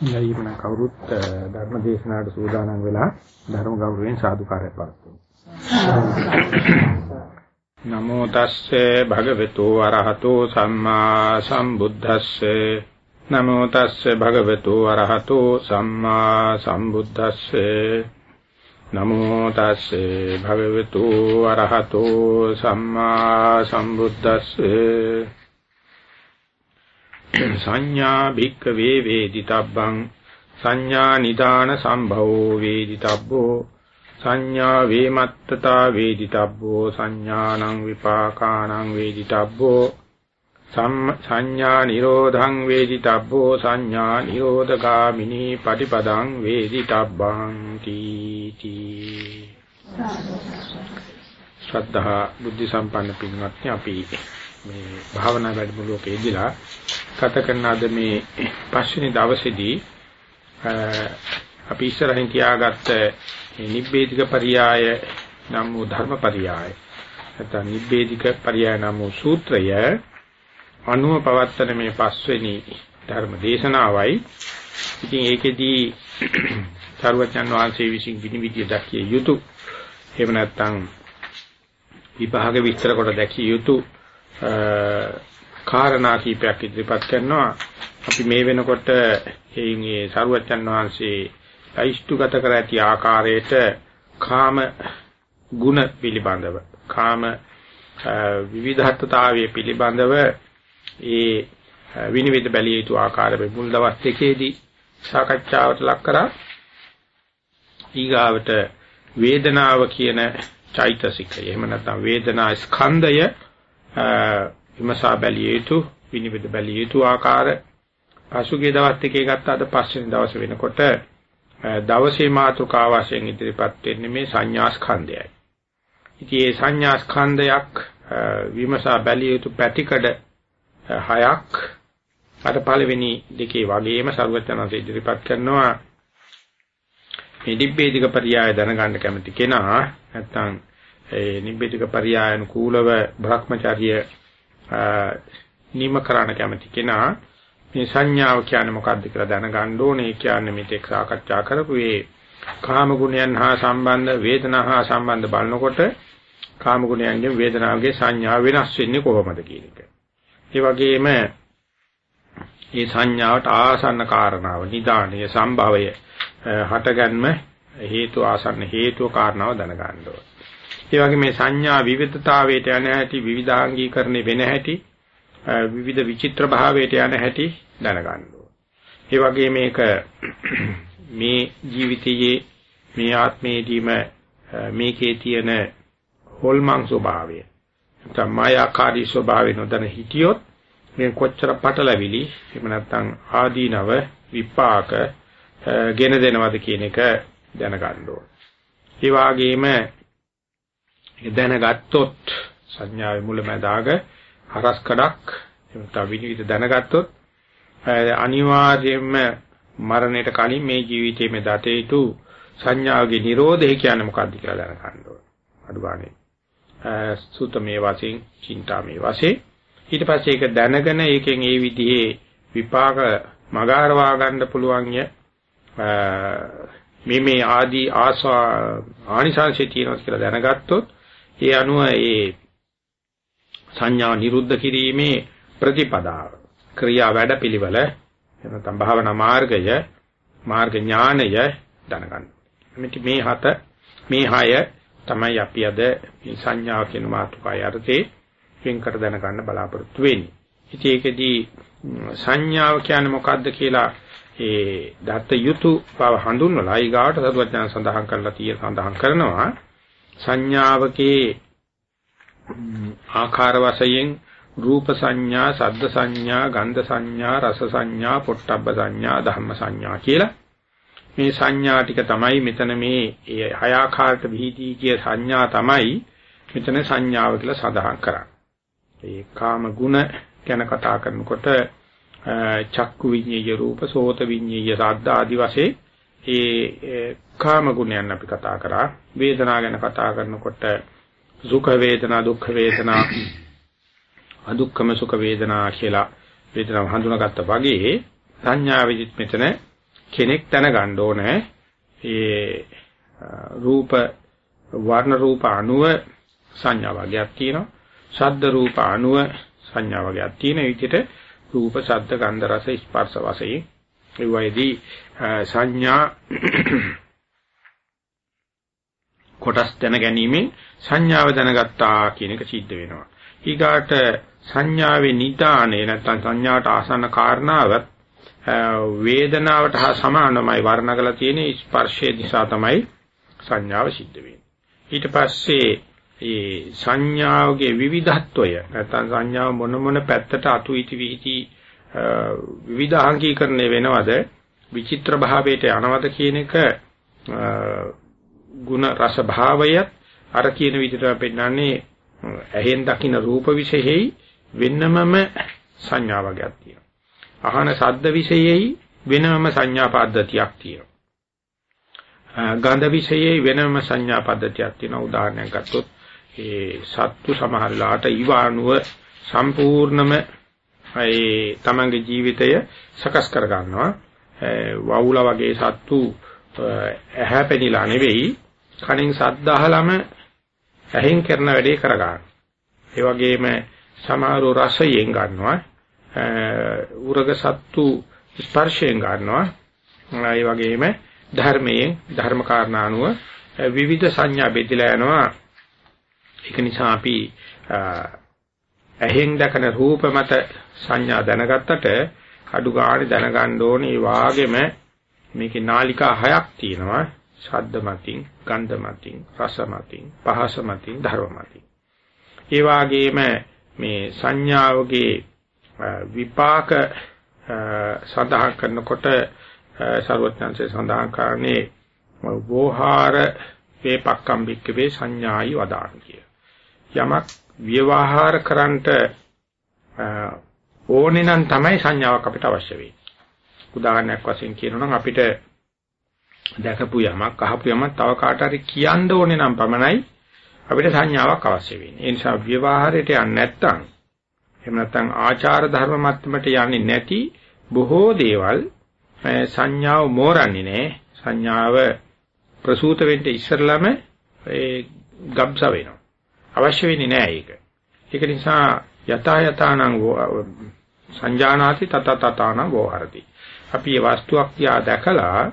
යයිමන කවුරුත් ධර්ම දේශනාවට සූදානම් වෙලා ධර්ම ගෞරවයෙන් සාදුකාරය පවත්වමු. නමෝ තස්සේ භගවතු වරහතෝ සම්මා සම්බුද්දස්සේ. නමෝ තස්සේ භගවතු වරහතෝ සම්මා සම්බුද්දස්සේ. නමෝ තස්සේ භගවතු වරහතෝ සම්මා සම්බුද්දස්සේ. සංඥා භික්කවේ වේදිතබ්බං සංඥා නිදාන සම්භවෝ වේදිතබ්බෝ සංඥා වේමත්තතා වේදිතබ්බෝ සංඥානං විපාකානං වේදිතබ්බෝ සංඥා නිරෝධං වේදිතබ්බෝ සංඥා නිරෝධගාමිනී පටිපදං වේදිතබ්බං තීති ශ්‍රද්ධා බුද්ධ සම්පන්න පින්වත්නි අපි මේ භාවනා වැඩමුළුවක යෙදিলা. ගත කරන අද මේ පස්වෙනි දවසේදී අපි ඉස්සරහින් තියාගත්ත නිබ්බේධික පරියාය නම් වූ ධර්ම පරියාය නැත්නම් නිබ්බේධික පරියාය නම් වූ සූත්‍රය අනුව පවත්තන මේ පස්වෙනි ධර්ම දේශනාවයි. ඉතින් ඒකෙදී සරුවචන් වහන්සේ විසින් විනිවිදිය දැකිය යුතු එහෙම නැත්නම් විභාග විස්තර කොට දැකිය යුතු කාරණා කීපයක් ඉදිරිපත් කරනවා. අපි මේ වෙනකොට එයින් ඒ සරුවච්චන් වහන්සේ අයිෂ්ඨගත කර ඇති ආකාරයට කාම ගුණ පිළිබඳව කාම විවිධත්වතාවයේ පිළිබඳව ඒ විනිවිද බැලිය යුතු ආකාරය මුල් දවස් දෙකේදී සාකච්ඡාවට ලක් කරා ඊගාවට වේදනාව කියන චෛතසිකය එහෙම නැත්නම් වේදනා ස්කන්ධය විමසා බැලිය යුතු විනිවිද බැලිය යුතු ආකාර පසුගිය දවස් දෙකේ ගත්ත අද පස්වෙනි දවස වෙනකොට දවසේ මාතෘකාව වශයෙන් ඉදිරිපත් වෙන්නේ මේ සංඥා ස්කන්ධයයි. ඉතින් මේ සංඥා ස්කන්ධයක් විමසා බැලිය යුතු පැතිකඩ හයක් අර පළවෙනි දෙකේ වගේම සර්වඥාන්සේ ඉදිරිපත් කරනවා මේ දිබ්බේධික පරියාය දැනගන්න කැමති කෙනා නැත්තම් ඒ නිබ්බේධික පරියායනුකූලව භ්‍රමචර්ය නිම කරන්න කැමති කෙනා මේ සංඥාව කියන්නේ මොකක්ද කියලා දැනගන්න ඕනේ. කියන්නේ මෙතෙක් සාකච්ඡා කරපු මේ කාම ගුණයන් හා සම්බන්ධ වේදනා හා සම්බන්ධ බලනකොට කාම ගුණයන්ගෙන් වේදනාවගේ සංඥා වෙනස් වෙන්නේ කොහොමද කියන එක. ඒ වගේම මේ සංඥාවට ආසන්න කාරණාව නිදානීය සම්භවය හටගන්ම හේතු ආසන්න හේතුව කාරණාව දැනගන්න ඕනේ. ඒ වගේ මේ සංඥා විවිධතාවයට යන හැටි විවිධාංගීකරණය වෙන හැටි විවිධ විචිත්‍ර භාවයට යන හැටි දැනගන්න ඒ වගේ මේක මේ ජීවිතයේ මේ ආත්මයේදීම මේකේ තියෙන හොල්මන් ස්වභාවය නැත්නම් මායාකාරී ස්වභාවය නොදැන හිටියොත් මේ කොච්චර පටලැවිලි එහෙම නැත්නම් ආදීනව විපාක ගෙන දෙනවද කියන එක දැනගන්න ඕන. ඒ වගේම දැනගත්තොත් සංඥාවේ මුලැමැදාග හරස්කඩක් එතන විනිවිද දැනගත්තොත් අනිවාර්යයෙන්ම මරණයට කලින් මේ ජීවිතයේ මේ දත යුතු සංඥාවේ Nirodhe කියන්නේ මොකක්ද කියලා දැනගන්න ඕන. අඩුවානේ. සූතමේ වශයෙන්, චින්තාමේ වශයෙන් ඊට පස්සේ ඒක දැනගෙන ඒකෙන් ඒ විදිහේ විපාක මගහරවා ගන්න පුළුවන් ය මේ මේ ආදී ආසා ආනිසංශය තියෙනවා කියලා දැනගත්තොත් ඒ අනුව ඒ සංඥා නිරුද්ධ කිරීමේ ප්‍රතිපදාව ක්‍රියා වැඩපිළිවෙල එනතම් භාවනා මාර්ගය මාර්ග ඥානය දැනගන්න. මෙති මේ හත මේ හය තමයි අපි අද මේ සංඥාව කියන මාතෘකාය අර්ථේ වෙන්කර දැනගන්න බලාපොරොත්තු වෙන්නේ. ඉතින් ඒකෙදී සංඥාව කියන්නේ මොකද්ද කියලා ඒ දත්ත යුතු බව හඳුන්වලා ඊගාවට සරුවචන සඳහන් කරලා තියෙන සඳහන් කරනවා සංඥාවකේ ආකාර වශයෙන් රූප සංඥා, සද්ද සංඥා, ගන්ධ සංඥා, රස සංඥා, පොට්ටබ්බ සංඥා, ධම්ම සංඥා කියලා මේ සංඥා ටික තමයි මෙතන මේ හය ආකාරයට විහිදී කිය සංඥා තමයි මෙතන සංඥාව කියලා සඳහන් කරන්නේ. ඒ කාම ගුණ ගැන කතා කරනකොට චක්කු විඤ්ඤය රූප, සෝත විඤ්ඤය සද්ද ආදි වශයෙන් ඒ කාම ගුණයන් අපි කතා කරා වේදනා ගැන කතා කරනකොට සුඛ වේදනා දුක්ඛ වේදනා අදුක්ඛම සුඛ වේදනා කියලා වේදනාව හඳුනාගත්තා වගේ සංඥා විදිත් මෙතන කෙනෙක් දැනගන්න ඕනේ ඒ රූප වර්ණ රූප අණුව සංඥා වර්ගයක් තියෙනවා. ශබ්ද රූප අණුව සංඥා වර්ගයක් තියෙන විදිහට රූප, ශබ්ද, ගන්ධ, රස, ස්පර්ශ වශයෙන් ඒ වයිදී සංඥා කොටස් දැන ගැනීමෙන් සංඥාව දැනගත්තා කියන එක සිද්ධ වෙනවා. ඊගාට සංඥාවේ නිදානේ නැත්නම් සංඥාට ආසන්න කාරණාවත් වේදනාවට හා සමානමයි වර්ණගල තියෙන ස්පර්ශයේ නිසා තමයි සංඥාව සිද්ධ වෙන්නේ. ඊට පස්සේ ඒ සංඥාවගේ විවිධත්වය නැත්නම් සංඥාව මොන මොන පැත්තට අතු ඉති විහිති විවිධාංගීකරණය වෙනවද විචිත්‍ර භාවයට යනවද කියන එක ಗುಣ රස භාවයත් අර කියන විදිහට පෙන්නන්නේ ඇහෙන් දකින්න රූප විශේෂෙහි වෙනමම සංඥා වර්ගයක් තියෙනවා. අහන ශබ්ද විශේෂෙහි වෙනමම සංඥා පද්ධතියක් තියෙනවා. ගන්ධ විශේෂයේ වෙනම සංඥා පද්ධතියක් තියෙනවා. උදාහරණයක් ගත්තොත් ඒ සත්තු සමහරලාට ඊවානුව සම්පූර්ණම ඒ තමන්ගේ ජීවිතය සකස් කර ගන්නවා. වවුලා වගේ සත්තු ඇහැ පෙනිලා නෙවෙයි කණින් සද්ද අහලම ඇහෙන් කරන වැඩේ කර ගන්න. ඒ වගේම සමහරව රසයෙන් ගන්නවා. උරග සත්තු ස්පර්ශයෙන් ගන්නවා. ඒ වගේම ධර්මයෙන් ධර්ම කාරණා අනුව විවිධ සංඥා බෙදලා යනවා. ඒක නිසා අපි ඇහෙන් දකන රූප මත සංඥා දැනගත්තට අඩු ගානේ දැනගන්න ඕනේ ඒ වාගේම මේකේ නාලිකා හයක් තියෙනවා. ශබ්ද මතින්, ගන්ධ මතින්, රස මතින්, පහස මතින්, ධර්ම මතින්. ඒ වාගේම මේ සංඥාවගේ විපාක සඳහන් කරනකොට ਸਰවඥාන්සේ සඳහන් කරන්නේ වෝහාර වේපක්කම් බික්කවේ සංඥායි වදාන කිය. යමක් ව්‍යවහාර කරන්නට ඕනේ නම් තමයි සංඥාවක් අපිට අවශ්‍ය වෙන්නේ. උදාහරණයක් වශයෙන් කියනවා නම් අපිට දැකපු යමක් අහපු යමක් තව කාට හරි කියන්න ඕනේ නම් පමණයි අපිට සංඥාවක් අවශ්‍ය වෙන්නේ. ඒ නිසා ව්‍යවහාරයට යන්නේ නැත්නම් එහෙම නැත්නම් ආචාර ධර්ම මට්ටමට යන්නේ නැති බොහෝ දේවල් සංඥාව මෝරන්නේ නැහැ. සංඥාව ප්‍රසූත වෙන්න ඉස්සරළම ඒ ගබ්ස වෙනවා. අවශ්‍ය වෙන්නේ නැහැ ඒක. ඒක නිසා යතා යතානං සංජානාති තත තතානං වෝහරති. අපි මේ වස්තුවක් දිහා දැකලා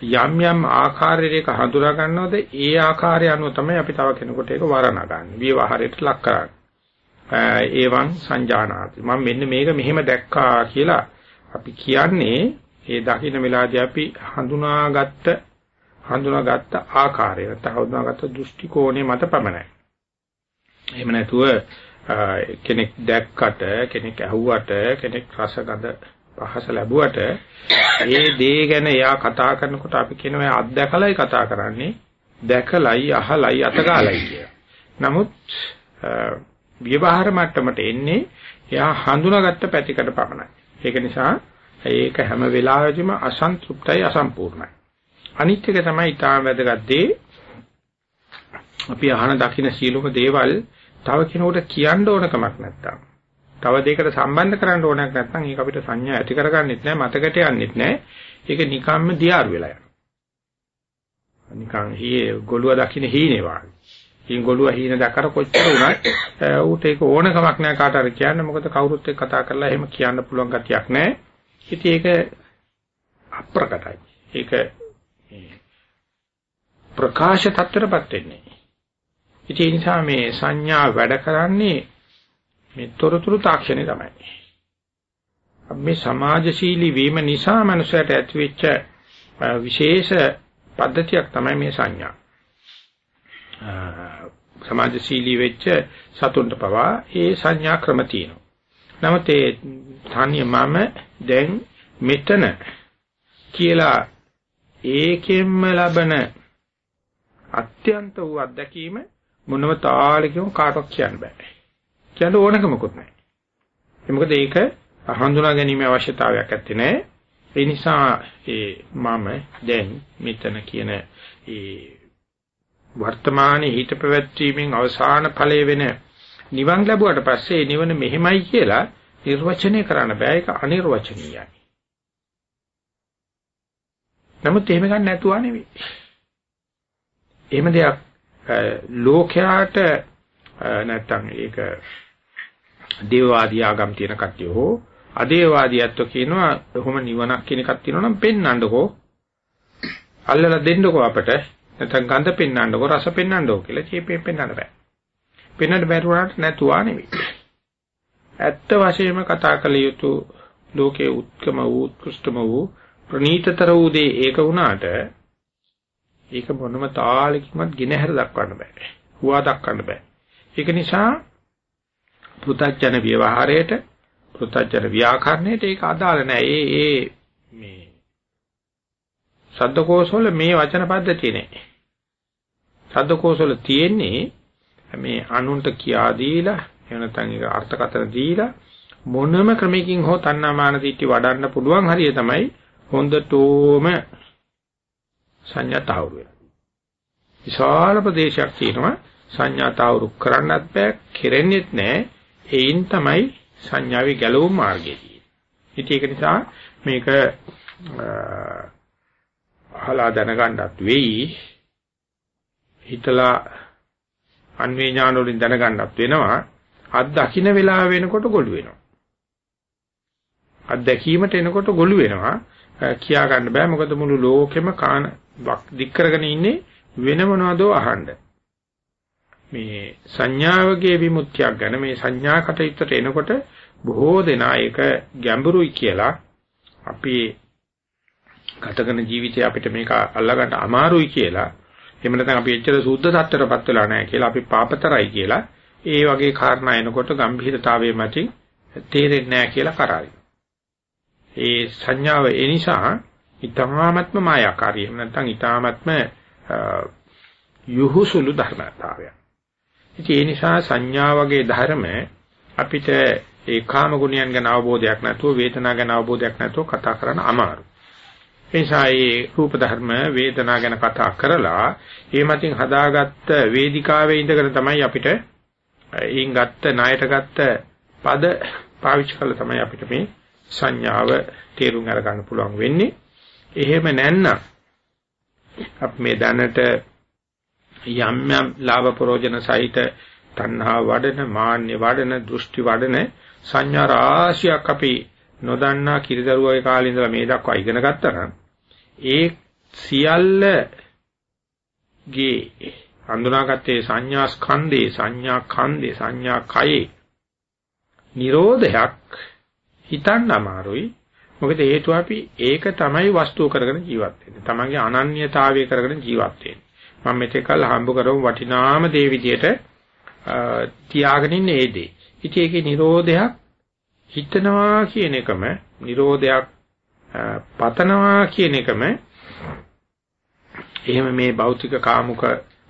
යම් යම් ආකාරයක හඳුනා ගන්නවද ඒ ආකාරය අනුව තමයි අපි තව කෙනෙකුට ඒක වරණගන්නේ. විවහාරයට ලක් කරන්නේ. ඒවන් සංජානාති. මම මෙන්න මේක මෙහෙම දැක්කා කියලා අපි කියන්නේ ඒ දකින්න වෙලාදී අපි හඳුනාගත්ත හඳුනාගත්ත ආකාරය නැත්නම් හඳුනාගත්ත දෘෂ්ටි කෝණය මත පමණයි. එහෙම නැතුව කෙනෙක් දැක්කට කෙනෙක් ඇහුවට කෙනෙක් රසගඳ පහස ලැබුවට ඒ දේ ගැන එයා කතා කරනකොට අපි කියනවා අත්දැකලයි කතා කරන්නේ දැකලයි අහලයි අතගාලයි කිය. නමුත් ව්‍යවහාර මට්ටමට එන්නේ එයා හඳුනාගත්ත පැතිකඩ පමණයි. ඒක නිසා ඒක හැම වෙලාවෙදිම අසන්තුප්තයි අසම්පූර්ණයි. අනිත් එක තමයි ඊටාම වැදගත් දේ අපි අහන දකින්න සීලොම දේවල් තව කෙනෙකුට කියන්න ඕන කමක් නැත්තම්. තව දෙයකට සම්බන්ධ කරන්න ඕනක් නැත්නම් ඒක අපිට සංඥා ඇති කරගන්නෙත් නැහැ මතකට යන්නෙත් නැහැ. ඒක නිකම්ම දියාරු වෙලා යනවා. නිකන් හීයේ ගොළුව දකින්න හීනේ වාගේ. ඉතින් ගොළුව හීන දැකලා කොච්චර වුණත් ඌට ඒක ඕනකමක් නැහැ කාට හරි කියන්න මොකද කවුරුත් එක්ක කතා කරලා එහෙම කියන්න පුළුවන් ගතියක් නැහැ. ඉතින් ඒක අප්‍රකටයි. ඒක ප්‍රකාශ තත්ත්වයටපත් වෙන්නේ. ඉතින් ඒ නිසා මේ සංඥා වැඩ කරන්නේ මේ තොරතුරු තාක්ෂණය තමයි. මේ සමාජශීලී වීම නිසා මනුස්සයට ඇතිවෙච්ච විශේෂ පද්ධතියක් තමයි මේ සංඥා. සමාජශීලී වෙච්ච සතුන්ට පවා ඒ සංඥා ක්‍රම තියෙනවා. නමුත් ඒ තනිය මම දැන් මෙතන කියලා ඒකෙන්ම ලබන අත්‍යන්ත වූ අත්දැකීම මොනම තාලකින් කාටවත් කියන්න බෑ. කියන්න ඕනකමකුත් නැහැ. ඒ මොකද ඒක හඳුනා ගැනීම අවශ්‍යතාවයක් ඇත්තේ නැහැ. ඒ නිසා ඒ මම දැන් මෙතන කියන ඒ වර්තමානයේ හිත පැවැත්වීමෙන් අවසාන ඵලය වෙන නිවන් ලැබුවට පස්සේ නිවන මෙහෙමයි කියලා නිර්වචනය කරන්න බෑ ඒක අනිර්වචනීයයි. නමුත් එහෙම ගන්න නැතුව නෙවෙයි. එහෙම දෙයක් ලෝකයාට නැත්තම් ඒක දේවවාදී ආගම් තියෙන කට්ටිය හෝ අදේවාදීයත්ව කියනවා කොහොම නිවනක් කියන එකක් තියෙනවා නම් පෙන්වන්නකෝ අල්ලලා දෙන්නකෝ අපට. නැත්නම් ගඳ පෙන්වන්නකෝ රස පෙන්වන්නකෝ කියලා චීපේ පෙන්වන්න බෑ. පෙන්වන්න බැරුවාට නැතුවා නෙවෙයි. ඇත්ත වශයෙන්ම කතා කළ යුතු ලෝකයේ උත්කම වූ උත්කෘෂ්ඨම වූ ප්‍රණීතතර වූ දේ ඒක වුණාට ඒක මොනම තාලකින්වත් ගිනහැර දක්වන්න බෑ. හුවා දක්වන්න බෑ. ඒක නිසා පුතඥ ව්‍යවහාරයට පුතඥ ව්‍යාකරණයට ඒක අදාළ නෑ. ඒ ඒ මේ ශබ්දකෝෂවල මේ වචන පද්ධතිය නෑ. ශබ්දකෝෂවල තියෙන්නේ මේ අනුන්ට කියා දීලා එහෙම නැත්නම් ඒක අර්ථකථන දීලා මොනම ක්‍රමයකින් හෝ තණ්හාමාන දිට්ඨි වඩන්න පුළුවන් හරිය තමයි හොඳටම සංඥා තහවුරු වෙනවා. විශාල ප්‍රදේශයක් තියෙනවා සංඥා තහවුරු කරන්නත් බෑ, කෙරෙන්නේත් නෑ. ඒයින් තමයි සංඥාවේ ගැලවුම් මාර්ගය තියෙන්නේ. ඉතින් ඒක නිසා මේක අහලා දැනගන්නත් වෙයි. හිතලා අන්වේ ඥාන වලින් දැනගන්නත් වෙනවා. අත් දකින්න වෙලාව වෙනකොට ගොළු වෙනවා. අත්දැකීමට එනකොට ගොළු වෙනවා. කියා ගන්න බෑ මොකද මුළු ලෝකෙම කාන දික් කරගෙන ඉන්නේ වෙන මොනවදෝ අහන්න. මේ සංඥාවගේ විමුක්තියක් ගැන මේ සංඥා කටයුත්තට එනකොට බොහෝ දෙනා ඒක ගැඹුරුයි කියලා අපි ගතකන ජීවිතය අපිට මේක අල්ලගන්න අමාරුයි කියලා එහෙම නැත්නම් අපි එච්චර සුද්ධ tattරපත් වෙලා නැහැ කියලා අපි පාපතරයි කියලා ඒ වගේ කාරණා එනකොට ගම්භීරතාවයේ මතින් තේරෙන්නේ නැහැ කියලා කරාවි. ඒ සංඥාව ඒ නිසා ඊටමාත්ම මායාකාරී එහෙම නැත්නම් ඊටාත්ම යහුසුළු ධර්මතාවය. ඉතින් ඒ නිසා සංඥා වගේ ධර්ම අපිට ඒ කාම ගුණයන් ගැන අවබෝධයක් නැතුව වේදනා ගැන අවබෝධයක් නැතුව කතා කරන්න අමාරුයි. ඒ නිසා මේ රූප ධර්ම වේදනා ගැන කතා කරලා ඒ මතින් හදාගත්ත වේදිකාවේ ඉඳගෙන තමයි අපිට ඊන් ගත්ත ණයට ගත්ත පද පාවිච්චි කරලා තමයි අපිට මේ සංඥාව තේරුම් අරගන්න පුළුවන් වෙන්නේ. එහෙම නැත්නම් අපි මේ දැනට යම් යම් ලාභ ප්‍රෝජන සහිත තණ්හා වඩන, මාන්‍ය වඩන, දෘෂ්ටි වඩන සංඥා රාශියක් අපි නොදන්නා කිරිදරුවගේ කාලේ ඉඳලා මේ දක්වා ඉගෙන ගත්තා නම් ඒ සියල්ල ගේ හඳුනාගත්තේ සංඥා ස්කන්ධේ සංඥා ඛන්දේ සංඥා කයේ නිරෝධයක් හිතන්න අමාරුයි. මොකද හේතුව අපි ඒක තමයි වස්තුව කරගෙන ජීවත් වෙන්නේ. තමන්ගේ අනන්‍යතාවය කරගෙන ජීවත් වෙන්නේ. මම මෙතකල් හම්බ කරව වටිනාම දේ විදියට තියාගෙන ඉන්නේ ඒ දේ. ඉතින් ඒකේ Nirodhayak හිතනවා කියන එකම Nirodhayak පතනවා කියන එකම එහෙම මේ භෞතික කාමුක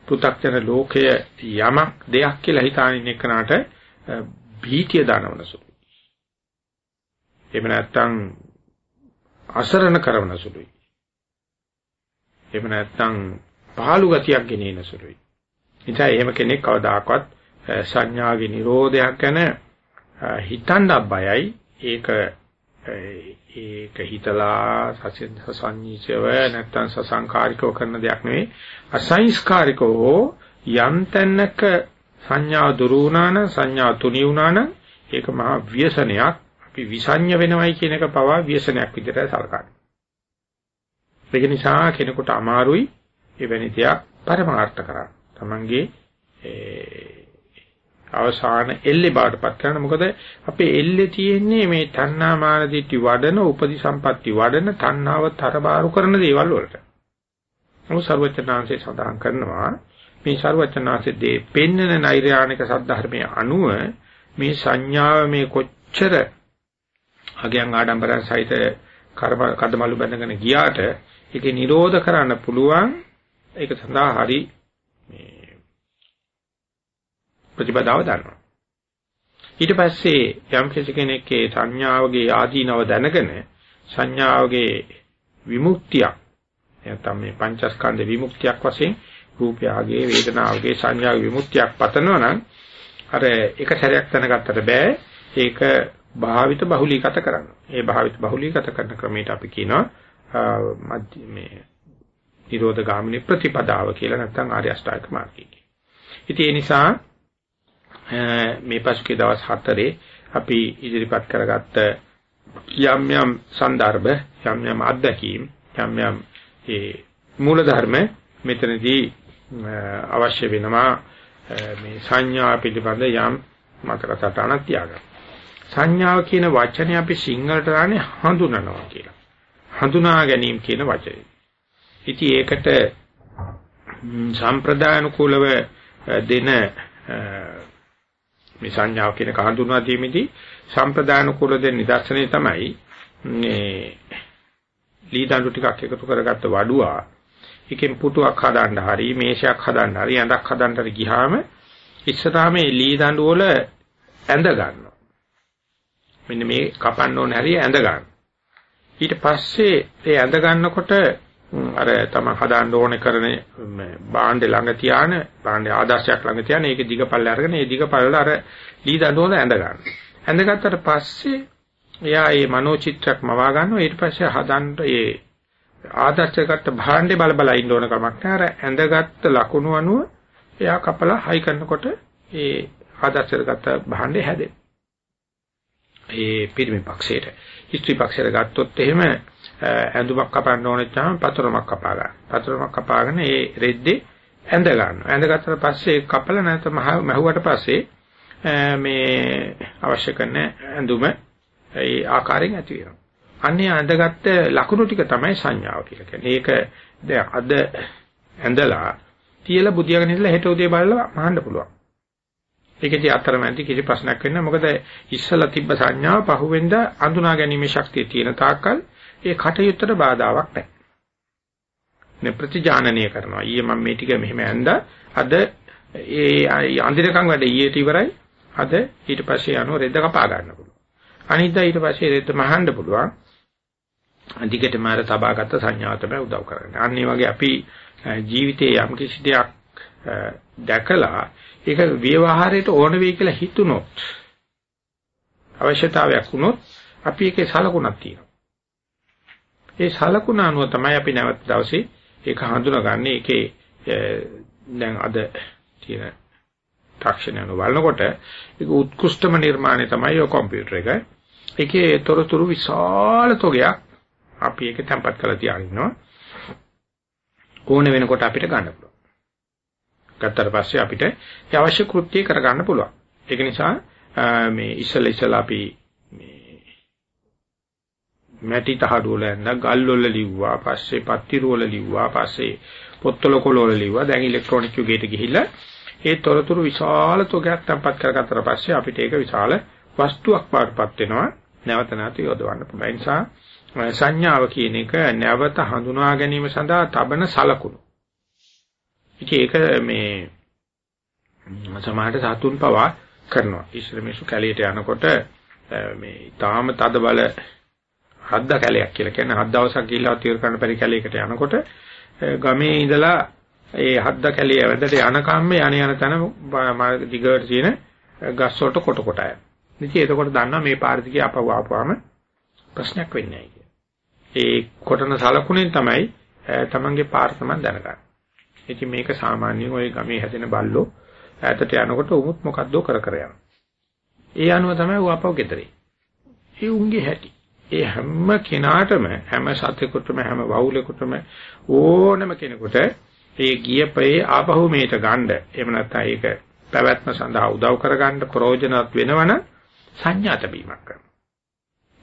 පෘථග්ජන ලෝකය යමක් දෙයක් කියලා හිතානින් එක්කනට භීතිය දනවන සුළුයි. එහෙම නැත්නම් අසරණ කරන සුළුයි. එහෙම නැත්නම් පහළු ගතියක් ගෙනෙන සුළුයි. ඉතින් එහෙම කෙනෙක් කවදාකවත් සංඥාගේ නිරෝධයක් ගැන හිතන්න බයයි. ඒක ඒක හිතලා සසංනිචව නැත්නම් සසංකාරිකව කරන දෙයක් නෙවෙයි. අසංස්කාරිකව යම් තැනක සංඥා දුරු වුණා නම් සංඥා තුනි වුණා නම් ඒක මහා ව්‍යසනයක්. අපි විසඤ්ඤ වෙනවයි කියන එක පවා ව්‍යසනයක් විදිහට සලකන්නේ. ඒක නිසා කෙනෙකුට අමාරුයි එවැනි තියා පරමාර්ථ කරා. Tamange අවසාන එල්ලේ බාටපත් කරන මොකද අපේ එල්ලේ තියෙන්නේ මේ තණ්හා මාන දිටි වඩන උපදි සම්පatti වඩන තණ්හාව තරබාරු කරන දේවල් වලට. නමුත් ਸਰවචනාංශේ සඳහන් කරනවා මේ ਸਰවචනාංශේ දේ පෙන්නන නෛර්යානික සද්ධර්මයේ අනුව මේ සංඥාව මේ කොච්චර අගයන් ආඩම්බරයන් සහිත කර්ම කදමලු බැඳගෙන ගියාට ඒකේ නිරෝධ කරන්න පුළුවන්. ඒක සඳහා හරි මේ ප්‍රතිපදාව දන්නවා. ඊට පස්සේ යම් කෙනෙක්ගේ සංඥාවගේ ආදීනව දැනගෙන සංඥාවගේ විමුක්තියක් නැත්නම් මේ පංචස්කන්ධ විමුක්තියක් වශයෙන් රූපයගේ වේදනාවගේ සංඥාවේ විමුක්තියක් පතනවා නම් අර එක සැරයක් දැනගත්තට බෑ. ඒක භාවිත බහුලීගත කරන්න. ඒ භාවිත බහුලීගත කරන ක්‍රමයට අපි කියනවා මේ නිරෝධ ගාමිනී ප්‍රතිපදාව කියලා නැත්නම් ආර්ය අෂ්ටාංග මාර්ගය. ඉතින් ඒ නිසා මේ පසුගිය දවස් හතරේ අපි ඉදිරිපත් කරගත්ත යම් යම් સંદર્ભ යම් යම් අත්දැකීම් යම් යම් ඒ මූලධර්ම මෙතනදී අවශ්‍ය වෙනවා මේ සංඥා පිළිබඳ යම් මතක සටහනක් තියාගන්න. සංඥාව කියන වචනේ අපි සිංහලට දාන්නේ හඳුනනවා කියලා. හඳුනා ගැනීම කියන වචනේ. ඉතින් ඒකට සම්ප්‍රදාන කුලව දෙන මේ සංඥාව කියන කහඳුනා දීමේදී සම්ප්‍රදාන කුල දෙන නිදර්ශනය තමයි මේ ලී දඬු ටිකක් එකතු කරගත්ත වඩුවා එකෙන් පුටුවක් හදන්න හරි මේෂයක් හදන්න හරි ඇඳක් හදන්න හරි ගියාම ඉස්සරහා මේ ලී දඬු වල ඇඳ ගන්නවා. මෙන්න මේ කපන්න ඕන හැටි ඇඳ ගන්න. ඊට පස්සේ ඒ ඇඳ ගන්නකොට අර තම හදාන්න ඕනේ කරන බාණ්ඩේ ළඟ තියාන බාණ්ඩේ ආදර්ශයක් ළඟ තියාන ඒක දිගපල්ල අරගෙන ඒ දිගපල්ල අර ලී දඬුවල ඇඳ ගන්න. ඇඳගත්තට පස්සේ එයා මේ මනෝචිත්‍රයක් මවා ගන්නවා ඊට පස්සේ හදන්න ඒ ආදර්ශයකට භාණ්ඩේ බල බල ඉන්න ඕන කමක් නැහැ. අර ඇඳගත්ත ලකුණු අනුව එයා කපලා හයි කරනකොට ඒ ආදර්ශයකට භාණ්ඩේ හැදෙන. ඒ පිරිමි පක්ෂයට. ස්ත්‍රී පක්ෂයට ගත්තොත් එහෙම ඇඳුමක් කපන්න ඕනෙත් නම් පතරමක් කපා ගන්න. පතරමක් කපාගෙන ඒ රෙද්දේ ඇඳ ගන්නවා. ඇඳගත්තට පස්සේ කපලා නැත්නම් මහුවට පස්සේ මේ අවශ්‍ය කරන ඇඳුම ඒ ආකාරයෙන් ඇති වෙනවා. අන්නේ ඇඳගත්ත ලකුණු ටික තමයි සංඥාව කියලා කියන්නේ. ඒක දැන් අද ඇඳලා තියලා බුදියාගෙන ඉඳලා හෙට උදේ බලලා මහන්න පුළුවන්. ඒකදී අතරමැදි කිසි ප්‍රශ්නයක් වෙන්නේ මොකද ඉස්සලා තිබ්බ සංඥාව පහුවෙන්ද අඳුනා ගැනීමේ ශක්තිය තියෙන තාක්කල් ඒ කටයුත්තට බාධාවක් නැහැ. නේ ප්‍රතිජානනීය කරනවා. ඊයේ මම මේ ටික මෙහෙම ඇඳා අද ඒ අඳිනකම් වැඩ ඊයට ඉවරයි. අද ඊට පස්සේ යනවා රෙද්ද කපා ගන්න පුළුවන්. අනිද්දා ඊට පස්සේ රෙද්ද මහන්න පුළුවන්. අධිකටම අර තබාගත් සංඥාව තමයි උදව් කරන්නේ. අන්න ඒ වගේ අපි ජීවිතයේ යම් කිසි දෙයක් දැකලා ඒක ව්‍යවහාරයට ඕන වෙයි කියලා හිතුනොත් අවශ්‍යතාවයක් වුණොත් අපි ඒකේ සලකුණක් තියෙනවා. ඒ සලකුණ අනුව තමයි අපි නැවත දවසේ ඒක හඳුනාගන්නේ. ඒකේ දැන් අද තියෙන තාක්ෂණය අනුව බලනකොට ඒක උත්කෘෂ්ඨම නිර්මාණය තමයි ඔය කම්පියුටර් එක. ඒකේ තොරතුරු විශාල තොගයක් අපි ඒක තැම්පත් කරලා තියාගෙන ඉන්නවා. ඕන වෙනකොට අපිට ගන්න පුළුවන්. ගත්තට පස්සේ අපිට අවශ්‍ය කෘත්‍ය කරගන්න පුළුවන්. ඒක නිසා මේ ඉස්සල ඉස්සල අපි මේ මැටි තහඩු වල නැත්නම් ගල් වල ලිව්වා, පස්සේ පත්තිරු වල ලිව්වා, පස්සේ පොත්වල කොළ වල ලිව්වා. දැන් ඉලෙක්ට්‍රොනික යුගයට ගිහිල්ලා ඒ තොරතුරු විශාල තොගයක් තැම්පත් කරගත්තට පස්සේ අපිට ඒක විශාල වස්තුවක් වඩපත් වෙනවා. නැවත නැවත යොදවන්න පුළුවන්. ඒ නිසා සංඥාව කියන එක නැවත හඳුනා ගැනීම සඳහා තබන සලකුණු. ඒක මේ සමාහට සතුන් පවා කරනවා. ඉස්සර මේසු කැලියට යනකොට මේ ඊටාම තද බල හද්ද කැලයක් කියලා කියන්නේ හත් දවසක් ගිහිල්ලා තීර කරන පරි කැලයකට යනකොට ගමේ ඉඳලා ඒ හද්ද කැලිය වැදට යනකම්ම යන යන තැන දිගට තියෙන ගස් වලට කොට කොට යන. ඉතින් එතකොට දන්නවා මේ පාර දිගේ අපව ආපුවාම ප්‍රශ්නයක් වෙන්නේ නැහැ ඒ කොටන සලකුණෙන් තමයි තමන්ගේ පාර තමයි දැනගන්නේ. ඉතින් මේක සාමාන්‍යයෙන් ওই ගමේ හැදෙන බල්ලෝ ඈතට යනකොට උමුත් මොකද්දෝ කර කර යනවා. ඒ අනුව තමයි ඌ අපව ගෙදරේ. ඒ උන්ගේ හැටි. ඒ හැම කෙනාටම හැම සතෙකුටම හැම වවුලෙකුටම ඕනම කෙනෙකුට ඒ ගියපේ ආපහු මේට ගන්න. එහෙම නැත්නම් ඒක පැවැත්ම සඳහා උදව් කරගන්න ප්‍රයෝජනවත් වෙනවන සංඥාත බීමක් කරනවා.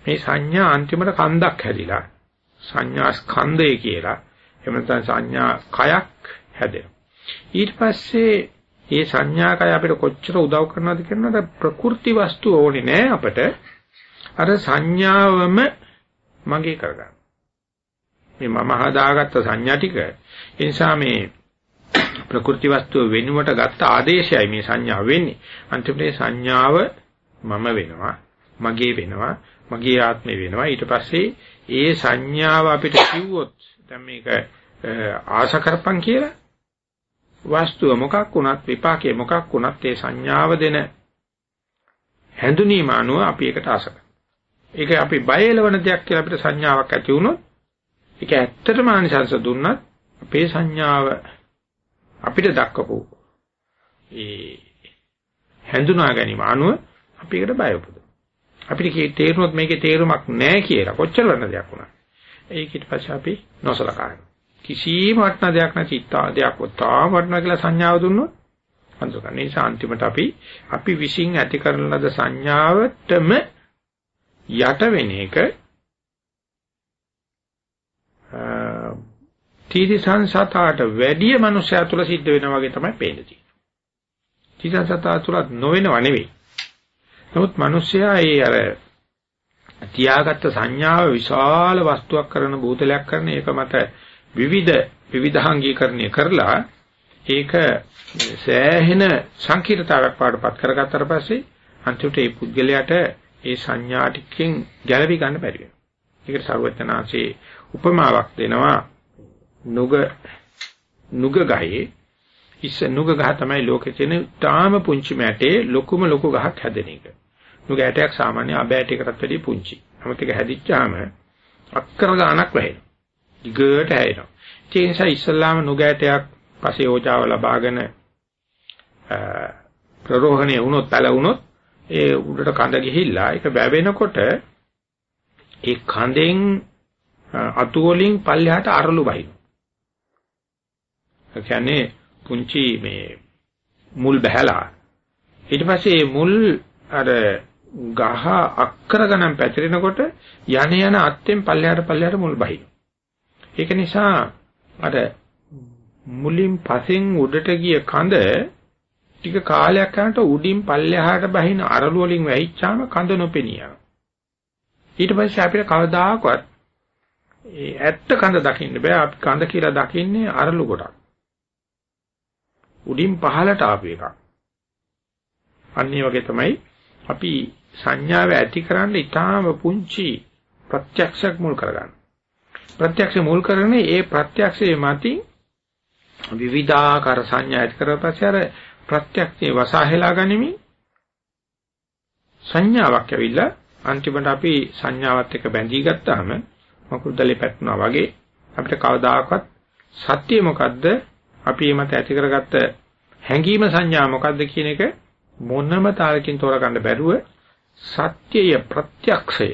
මේ සංඥා අන්තිමට කන්දක් හැදිලා සංඥා ස්කන්ධය කියලා එහෙම නැත්නම් සංඥා කයක් හැදෙනවා. ඊට පස්සේ මේ සංඥාකය අපිට කොච්චර උදව් කරනවද කියනවාද ප්‍රකෘති වස්තු ඕනේ නෑ අපට. අර සංඥාවම මගේ කරගන්න. මේ මම හදාගත්ත සංඥා ටික ඒ නිසා මේ ප්‍රකෘති වස්තුව වෙනුවට ගත්ත ආදේශයයි මේ සංඥාව වෙන්නේ. අන්තිමට සංඥාව මම වෙනවා, මගේ වෙනවා, මගේ ආත්මේ වෙනවා. ඊට පස්සේ ඒ සංඥාව අපිට කිව්වොත් දැන් මේක ආශ කරපන් කියලා වස්තුව මොකක් වුණත් විපාකයේ මොකක් වුණත් ඒ සංඥාව දෙන හැඳුනීම අනුව අපි ඒකට ආස ඒක අපි බය එළවන දෙයක් කියලා අපිට සංඥාවක් ඇති වුණොත් ඒක ඇත්තටම ආනිසංස දුන්නත් අපේ සංඥාව අපිට දක්වපු ඒ හැඳුනා ගැනීම අනුව අපි ඒකට බය උපදිනවා. අපිට තේරුනොත් මේකේ තේරුමක් නැහැ කියලා කොච්චර වෙන දෙයක් වුණා. ඒක ඊට පස්සේ අපි නොසලකා කිසිම වටන දෙයක් නැති ඉත්තාදයක් වතාම වටනවා කියලා සංඥාව දුන්නොත් අන්තකන්නේ නිසා අන්තිමට අපි අපි විශ්ින් ඇති කරන ලද සංඥාවටම යට වෙන එක තීරිසං සතාට වැඩි මනුස්සයා තුල සිද්ධ වෙනවා වගේ තමයි පේන්නේ තියෙන්නේ. තීරිසං සතා තුලත් නොවෙනව නෙවෙයි. නමුත් මිනිස්සයා ඒ අර තියාගත්ත සංඥාව විශාල වස්තුවක් කරන භූතලයක් කරන එක මත විවිධ විවිධාංගීකරණය කරලා ඒක සෑහෙන සංකීර්ණතාවයක් පාඩපත් කරගත්තට පස්සේ අන්තිමට ඒ පුද්ගලයාට ඒ සංඥා ටිකෙන් ගැලවි ගන්න බැරි වෙනවා. ඒකට සර්වඥාන්සේ උපමාවක් දෙනවා නුග නුග ගහේ ඉස්ස නුග ගහ තමයි ලෝකේ තියෙන තාම පුංචි මැටේ ලොකුම ලොකු ගහක් හැදෙන එක. නුග ඇටයක් සාමාන්‍ය අබ ඇටයකටත් වැඩිය පුංචි. නමුත් ඒක හැදිච්චාම අක්කර ගානක් වැහෙනවා. දිගට හැදෙනවා. ඒ නිසා ඉස්සල්ලාම නුග ඇටයක් පස්සේ ඕජාව ලබාගෙන ප්‍රරෝහණය වුණොත් පැල වුණොත් ඒ උඩට කඳ ගිහිල්ලා ඒක වැවෙනකොට ඒ කඳෙන් අතු වලින් පල්ලෙහාට අරලු බහිනවා. ඒ කියන්නේ පුංචි මේ මුල් බහැලා ඊට පස්සේ මේ මුල් අර ගහ අක්කර ගණන් පැතිරෙනකොට යන යන අත්ෙන් පල්ලෙහාට පල්ලෙහාට මුල් බහිනවා. ඒක නිසා අර මුලින් පසෙන් උඩට ගිය කඳ ටික කාලයක් යනකොට උඩින් පල්ලෙහාට බහින අරළු වලින් වැහිච්චාම කඳ නොපෙනිය. ඊට පස්සේ අපිට කවදාකවත් ඒ ඇත්ත කඳ දකින්න බෑ අපි කඳ කියලා දකින්නේ අරළු කොටක්. උඩින් පහළට ආපු එකක්. අන්න වගේ තමයි අපි සංඥාව ඇති කරන්න ඊටාම පුංචි ප්‍රත්‍යක්ෂයක් මුල් කරගන්න. ප්‍රත්‍යක්ෂ මුල් කරන්නේ ඒ ප්‍රත්‍යක්ෂයේ මතින් විවිධාකාර සංඥා ඇති කරපස්සේ අර ප්‍රත්‍යක්ෂේ වසහලා ගනිමින් සංඥාවක් ඇවිල්ලා අන්තිමට අපි සංඥාවත් එක්ක බැඳී ගත්තාම මකුරුදලේ පැටුණා වගේ අපිට කවදාකවත් සත්‍ය මොකද්ද? අපි මේ මත ඇති කරගත්ත හැඟීම සංඥා මොකද්ද කියන එක මොනම තාලකින් තෝරගන්න බැරුව සත්‍යය ප්‍රත්‍යක්ෂය.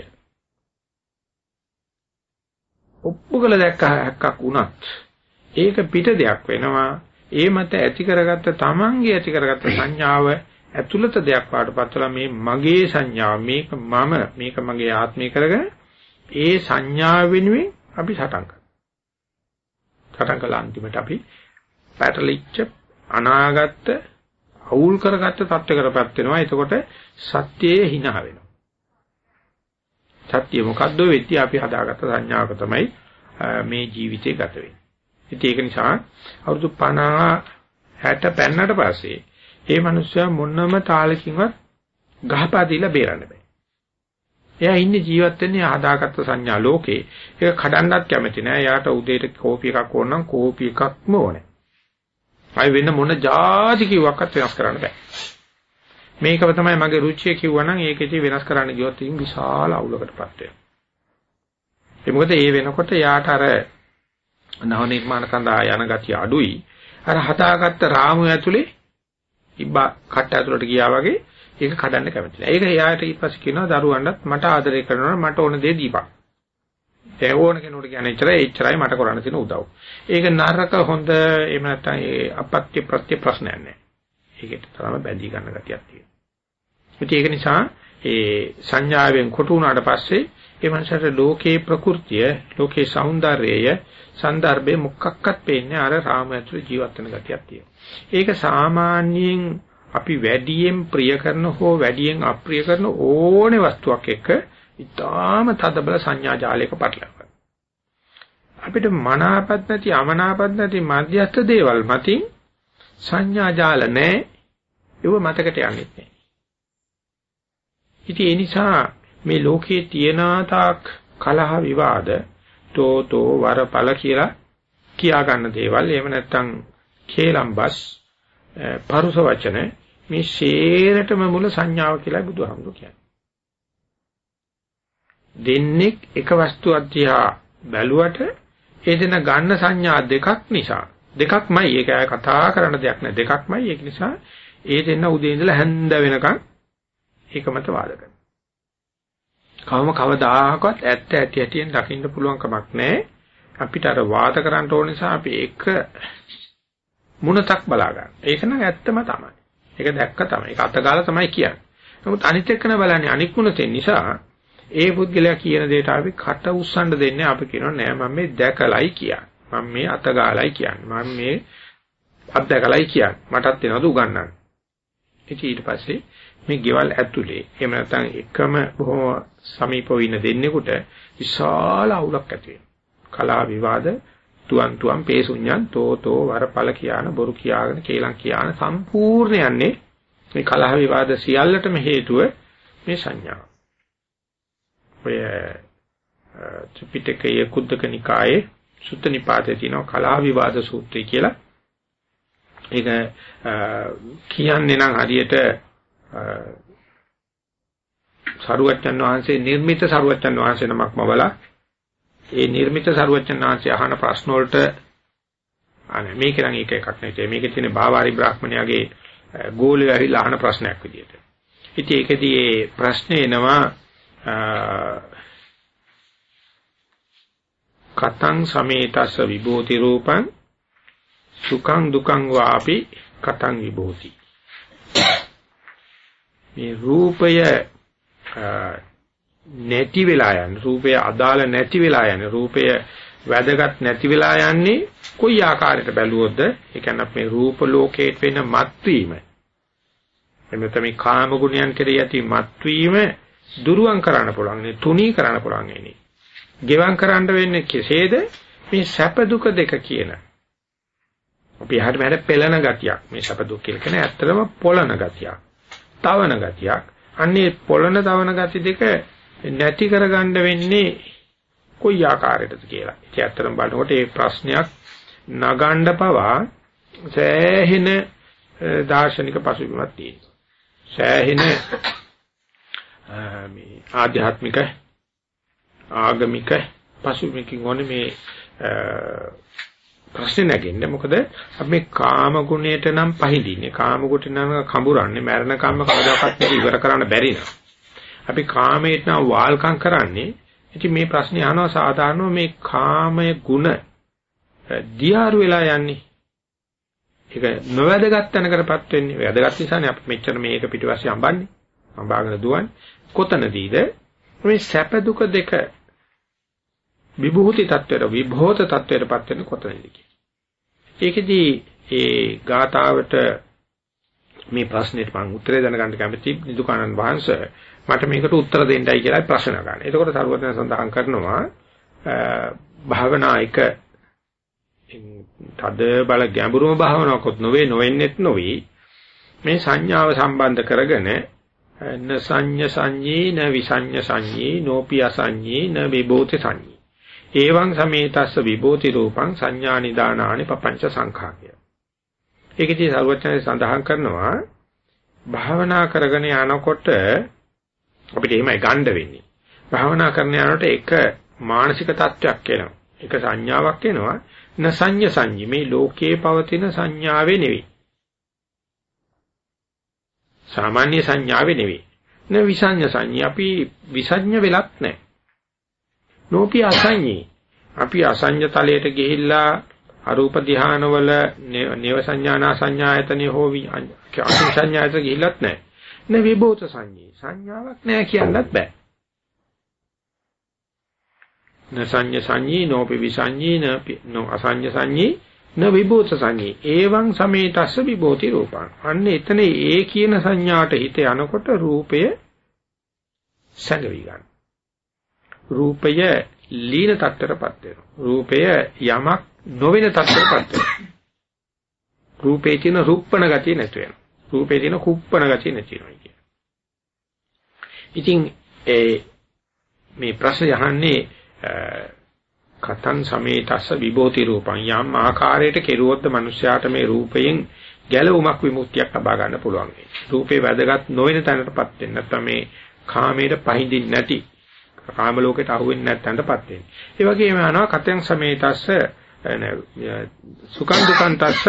ඔප්පුකල දැක්කක් වුණත් ඒක පිට දෙයක් වෙනවා ඒ මත ඇති කරගත්ත තමන්ගේ ඇති කරගත්ත සංඥාව ඇතුළත දෙයක් පාටපත්ලා මේ මගේ සංඥාව මේක මම මේක මගේ ආත්මය කරගෙන ඒ සංඥාව වෙනුවෙන් අපි සටන් කරනවා. සටන් කළ අන්තිමට අපි පැටලිච්ච අනාගත අවුල් කරගත්ත තත්ත්වයකටපත් වෙනවා. එතකොට සත්‍යයේ hina වෙනවා. සත්‍ය මොකද්ද වෙtti අපි හදාගත්ත සංඥාවක තමයි මේ ජීවිතේ ගත වෙන්නේ. ඉතින් ඒක නිසා අවුරුදු 50 60 පෙන්නට පස්සේ ඒ මිනිස්සයා මොනම තාලකින්වත් ගහපා දීලා බේරන්න බෑ. එයා ඉන්නේ ජීවත් වෙන්නේ හදාගත්ත සංඥා ලෝකේ. ඒක කඩන්නත් කැමති නෑ. එයාට උදේට කෝපි එකක් ඕන නම් කෝපි එකක්ම ඕනේ. අය වෙන මොන જાති කිව්වක්වත් වෙනස් කරන්න බෑ. මේකව තමයි මගේ රුචිය කිව්වනම් ඒකෙදි වෙනස් කරන්න ගියොත් ඉතින් විශාල අවුලකටපත් වෙනවා. ඒ මොකද ඒ වෙනකොට යාට අර නව නිර්මාණ සඳහා යන ගතිය අඩුයි. අර හදාගත්ත රාමු ඇතුලේ ඉබ්බා කට්ට ඇතුලට ගියා වගේ ඒක කඩන්න කැමති නැහැ. ඒක එයාට ඊට පස්සේ කියනවා දරුවන්ටත් මට ආදරය කරනවා මට ඕන දේ දීපන්. ඒ ඕන කෙනෙකුට කියන්නේ එච්චරයි එච්චරයි මට කරන්න තියෙන උදව්. ඒක නරක හොඳ එහෙම නැත්නම් ඒ අපත්‍ය ප්‍රත්‍ය ප්‍රශ්නයක් නෑ. ඒකට තරම බැඳී ගන්න ගතියක් තියෙනවා. ඉතින් ඒක නිසා ඒ සංඥාවෙන් කොටු වුණාට පස්සේ ඒ මනසට ලෝකේ ප්‍රകൃතිය, ලෝකේ సౌందර්යය, සන්දර්භේ මොකක්වත් පේන්නේ අර රාමයතුළු ජීවත් වෙන ගතියක් තියෙනවා. ඒක සාමාන්‍යයෙන් අපි වැඩියෙන් ප්‍රිය කරන හෝ වැඩියෙන් අප්‍රිය කරන ඕනේ වස්තුවක් එක්ක ඊටාම තදබල සංඥා ජාලයක පටලවා අපිට මනාපත් නැති අමනාපත් නැති මධ්‍යස්ථ දේවල් මතින් සංඥා ජාල නැහැ. ඒව මතකට යන්නේ නැහැ. ඉතින් ඒ නිසා මේ ලෝකයේ තියෙන තාක් කලහ විවාද තෝතෝ වරපල කියලා කියා ගන්න දේවල්. එහෙම නැත්නම් කේලම්බස් පරුස වචන මේ ෂේරටම මුල සංඥාව කියලා බුදුහාමුදුරු කියන්නේ. දෙන්නෙක් එක වස්තුවක් දිහා බැලුවට ඒ දෙන ගන්න සංඥා දෙකක් නිසා දෙකක්මයි. ඒක කතා කරන දෙයක් නෑ. දෙකක්මයි. ඒක නිසා ඒ දෙන්න උදේ ඉඳලා හැන්ද වෙනකන් ඒකමත වාද කරනවා. කවම කවදාහකවත් ඇත්ත ඇති ඇටියෙන් දකින්න පුළුවන් කමක් නැහැ. අපිට අර වාද කරන්න ඕන නිසා අපි එක මුණතක් බලා ගන්න. ඒක නම් ඇත්තම තමයි. ඒක දැක්ක තමයි. ඒක අතගාලා තමයි කියන්නේ. නමුත් අනිත් එක්කන බලන්නේ අනික් මුණතෙන් නිසා ඒ පුද්ගලයා කියන දෙයට අපි කට උස්සන්න දෙන්නේ අපි කියනවා නෑ මම මේ දැකලයි කියන්නේ. මම මේ අතගාලයි කියන්නේ. මම මේ අත්දැකලයි කියන්නේ. මටත් වෙනවද උගන්නන්න. ඉතින් ඊට පස්සේ මේ ගෙවල් ඇතුලේ එහෙම නැත්නම් එකම බොහොම සමීපව ඉන්න දෙන්නෙකුට විශාල අවුලක් ඇති වෙනවා. කලා විවාද තුවන් තුවන් පේසුඤ්ඤන් තෝතෝ වරපල කියාන බොරු කියාගෙන කේලම් කියාන සම්පූර්ණ යන්නේ මේ කලහ විවාද සියල්ලටම හේතුව මේ සංඥාව. ඔය ත්‍රිපිටකයේ කුද්දක නිකායේ සුත්ත නිපාතේ තියෙනවා කලහ විවාද සූත්‍රය කියලා. ඒක කියන්නේ නම් හරියට සරුවච්චන් වහන්සේ නිර්මිත සරුවච්චන් වහන්සේ නමක්ම වලා ඒ නිර්මිත සරුවච්චන් වහන්සේ අහන ප්‍රශ්න වලට අනේ මේක නම් එක එකක් නෙවෙයි මේකේ තියෙන බාවාරි බ්‍රාහ්මණයාගේ ගෝලිය ඇහිලා අහන ප්‍රශ්නයක් විදියට. ඉතින් ඒකදී ඒ ප්‍රශ්නේ එනවා කතං සමේතස්ස විභූති රූපං සුඛං දුකං වාපි කතං විභූති මේ රූපය නැති වෙලා යන රූපය අදාළ නැති වෙලා යන රූපය වැදගත් නැති වෙලා යන්නේ කොයි ආකාරයකට බැලුවොත්ද ඒ කියන්නේ මේ රූප ලෝකයේ වෙන මත්වීම එමෙ තමයි කාම ගුණයන් කෙරෙහි ඇති මත්වීම දුරුවන් කරන්න පුළුවන් නේ තුනී කරන්න පුළුවන් එන්නේ. ගෙවම් කරන්න වෙන්නේ කෙසේද? මේ සැප දුක දෙක කියන. අපි එහාට මෙහාට පෙළෙන ගතියක්. මේ සැප දුක් කියලා කියන්නේ ඇත්තටම පොළන ගතියක්. තවන ගතියක්. අන්නේ පොළන තවන ගති දෙක නැති කරගන්න වෙන්නේ කොයි ආකාරයකටද කියලා. ඉතින් ඇත්තටම බලනකොට මේ ප්‍රශ්නයක් නගන්න පවා සෑහෙන දාර්ශනික පසුබිමක් තියෙනවා. සෑහෙන මේ ආධ්‍යාත්මික ආගමික පසුබිමකින් ඕනේ මේ ප්‍රශ්නේ නැගෙන්නේ. මොකද අපි මේ කාම ගුණයට නම් පහඳින්නේ. කාම ගුණයට නම් කඹරන්නේ මරණ කම්ම කවදාකවත් ඉවර කරන්න බැරි නෑ අපි කාමයට නම් වාල්කම් කරන්නේ. ඉතින් මේ ප්‍රශ්නේ අහනවා සාධාරණව මේ කාමය ගුණ දියාරු වෙලා යන්නේ. ඒක නොවැදගත් තැනකටපත් වෙන්නේ. වැදගත් නිසානේ අපි මෙච්චර මේක පිටිපස්සේ අඹන්නේ අඹාගෙන දුවන්නේ. කොතනදීද? මේ සැප දුක දෙක විභූති තත්වයට විභෝත තත්වයටපත් වෙන්නේ කොතනද ඒකෙදී ඒ ගාතාවට මේ ප්‍රශ්නෙට මම උත්තරේ දැනගන්න කැමති නිදුකානන් වහන්සේ මට මේකට උත්තර දෙන්නයි කියලා ප්‍රශ්න ගන්න. එතකොට සරුවත්න සඳහන් කරනවා භාවනා එක තද බල ගැඹුරුම භාවනාවකොත් නොවේ නොවෙන්නෙත් නොවේ. මේ සංඥාව සම්බන්ධ කරගෙන න සංඤ සංඤී න විසඤ්ඤ සංඤී නෝපි අසංඤී න විභූති සංඤී. එවං සමේතස්ස විභූති රූපං සංඥා නිදානානි පపంచ සංඛාය ඒකදී සර්වඥය සඳහන් කරනවා භාවනා කරගෙන යනකොට අපිට එහෙමයි ගන්න වෙන්නේ. භාවනා කරන යනකොට එක මානසික තත්වයක් එනවා. එක සංඥාවක් එනවා. න සංඤ සංඤි. මේ ලෝකයේ පවතින සංඥාවේ නෙවෙයි. සාමාන්‍ය සංඥාවේ නෙවෙයි. න විසඤ්ඤ සංඥා අපි විසඤ්ඤ වෙලක් නැහැ. නෝපි අසඤ්ඤී. අපි අසඤ්ඤ තලයට ගිහිල්ලා අරූප ධානවල නේව සංඥානා සංඥායතනෙ හෝ අසඤ්ඤ සංඥායත ගිහිල්ලත් නැහැ. න විභූත සංඥී. සංඥාවක් නැහැ කියන්නත් බෑ. න සංඤ සංඤී නෝපි විසඤ්ඤී න අසඤ්ඤ සංඤී න විභූත සංඤේ ඒවං සමේතස්ස විභූති රූපං අන්න එතන ඒ කියන සංඥාට හිත යනකොට රූපය සංගවි ගන්න රූපය ලීන තත්ත්වයටපත් වෙනවා. රූපය යමක් නොවන තත්ත්වයටපත් වෙනවා. රූපේ තියෙන රුප්පණ ගතිය නැතු වෙනවා. රූපේ තියෙන කුප්පණ ගතිය නැති වෙනවා කියන ඉතින් ඒ මේ ප්‍රශ්න යහන්නේ කතං සමේතස්ස විභෝති රූපං. යම් ආකාරයකට කෙරුවොත් මිනිස්යාට මේ රූපයෙන් ගැලවුමක් විමුක්තියක් ලබා ගන්න පුළුවන්. රූපේ වැදගත් නොවන තැනටපත් වෙන්න නැත්නම් මේ කාමයට පහඳින් නැති කාම ලෝකයට අහු වෙන්නේ නැත්තඳපත් වෙන්නේ. ඒ වගේම අනවා කතං සමේතස්ස සුඛං දුකං තස්ස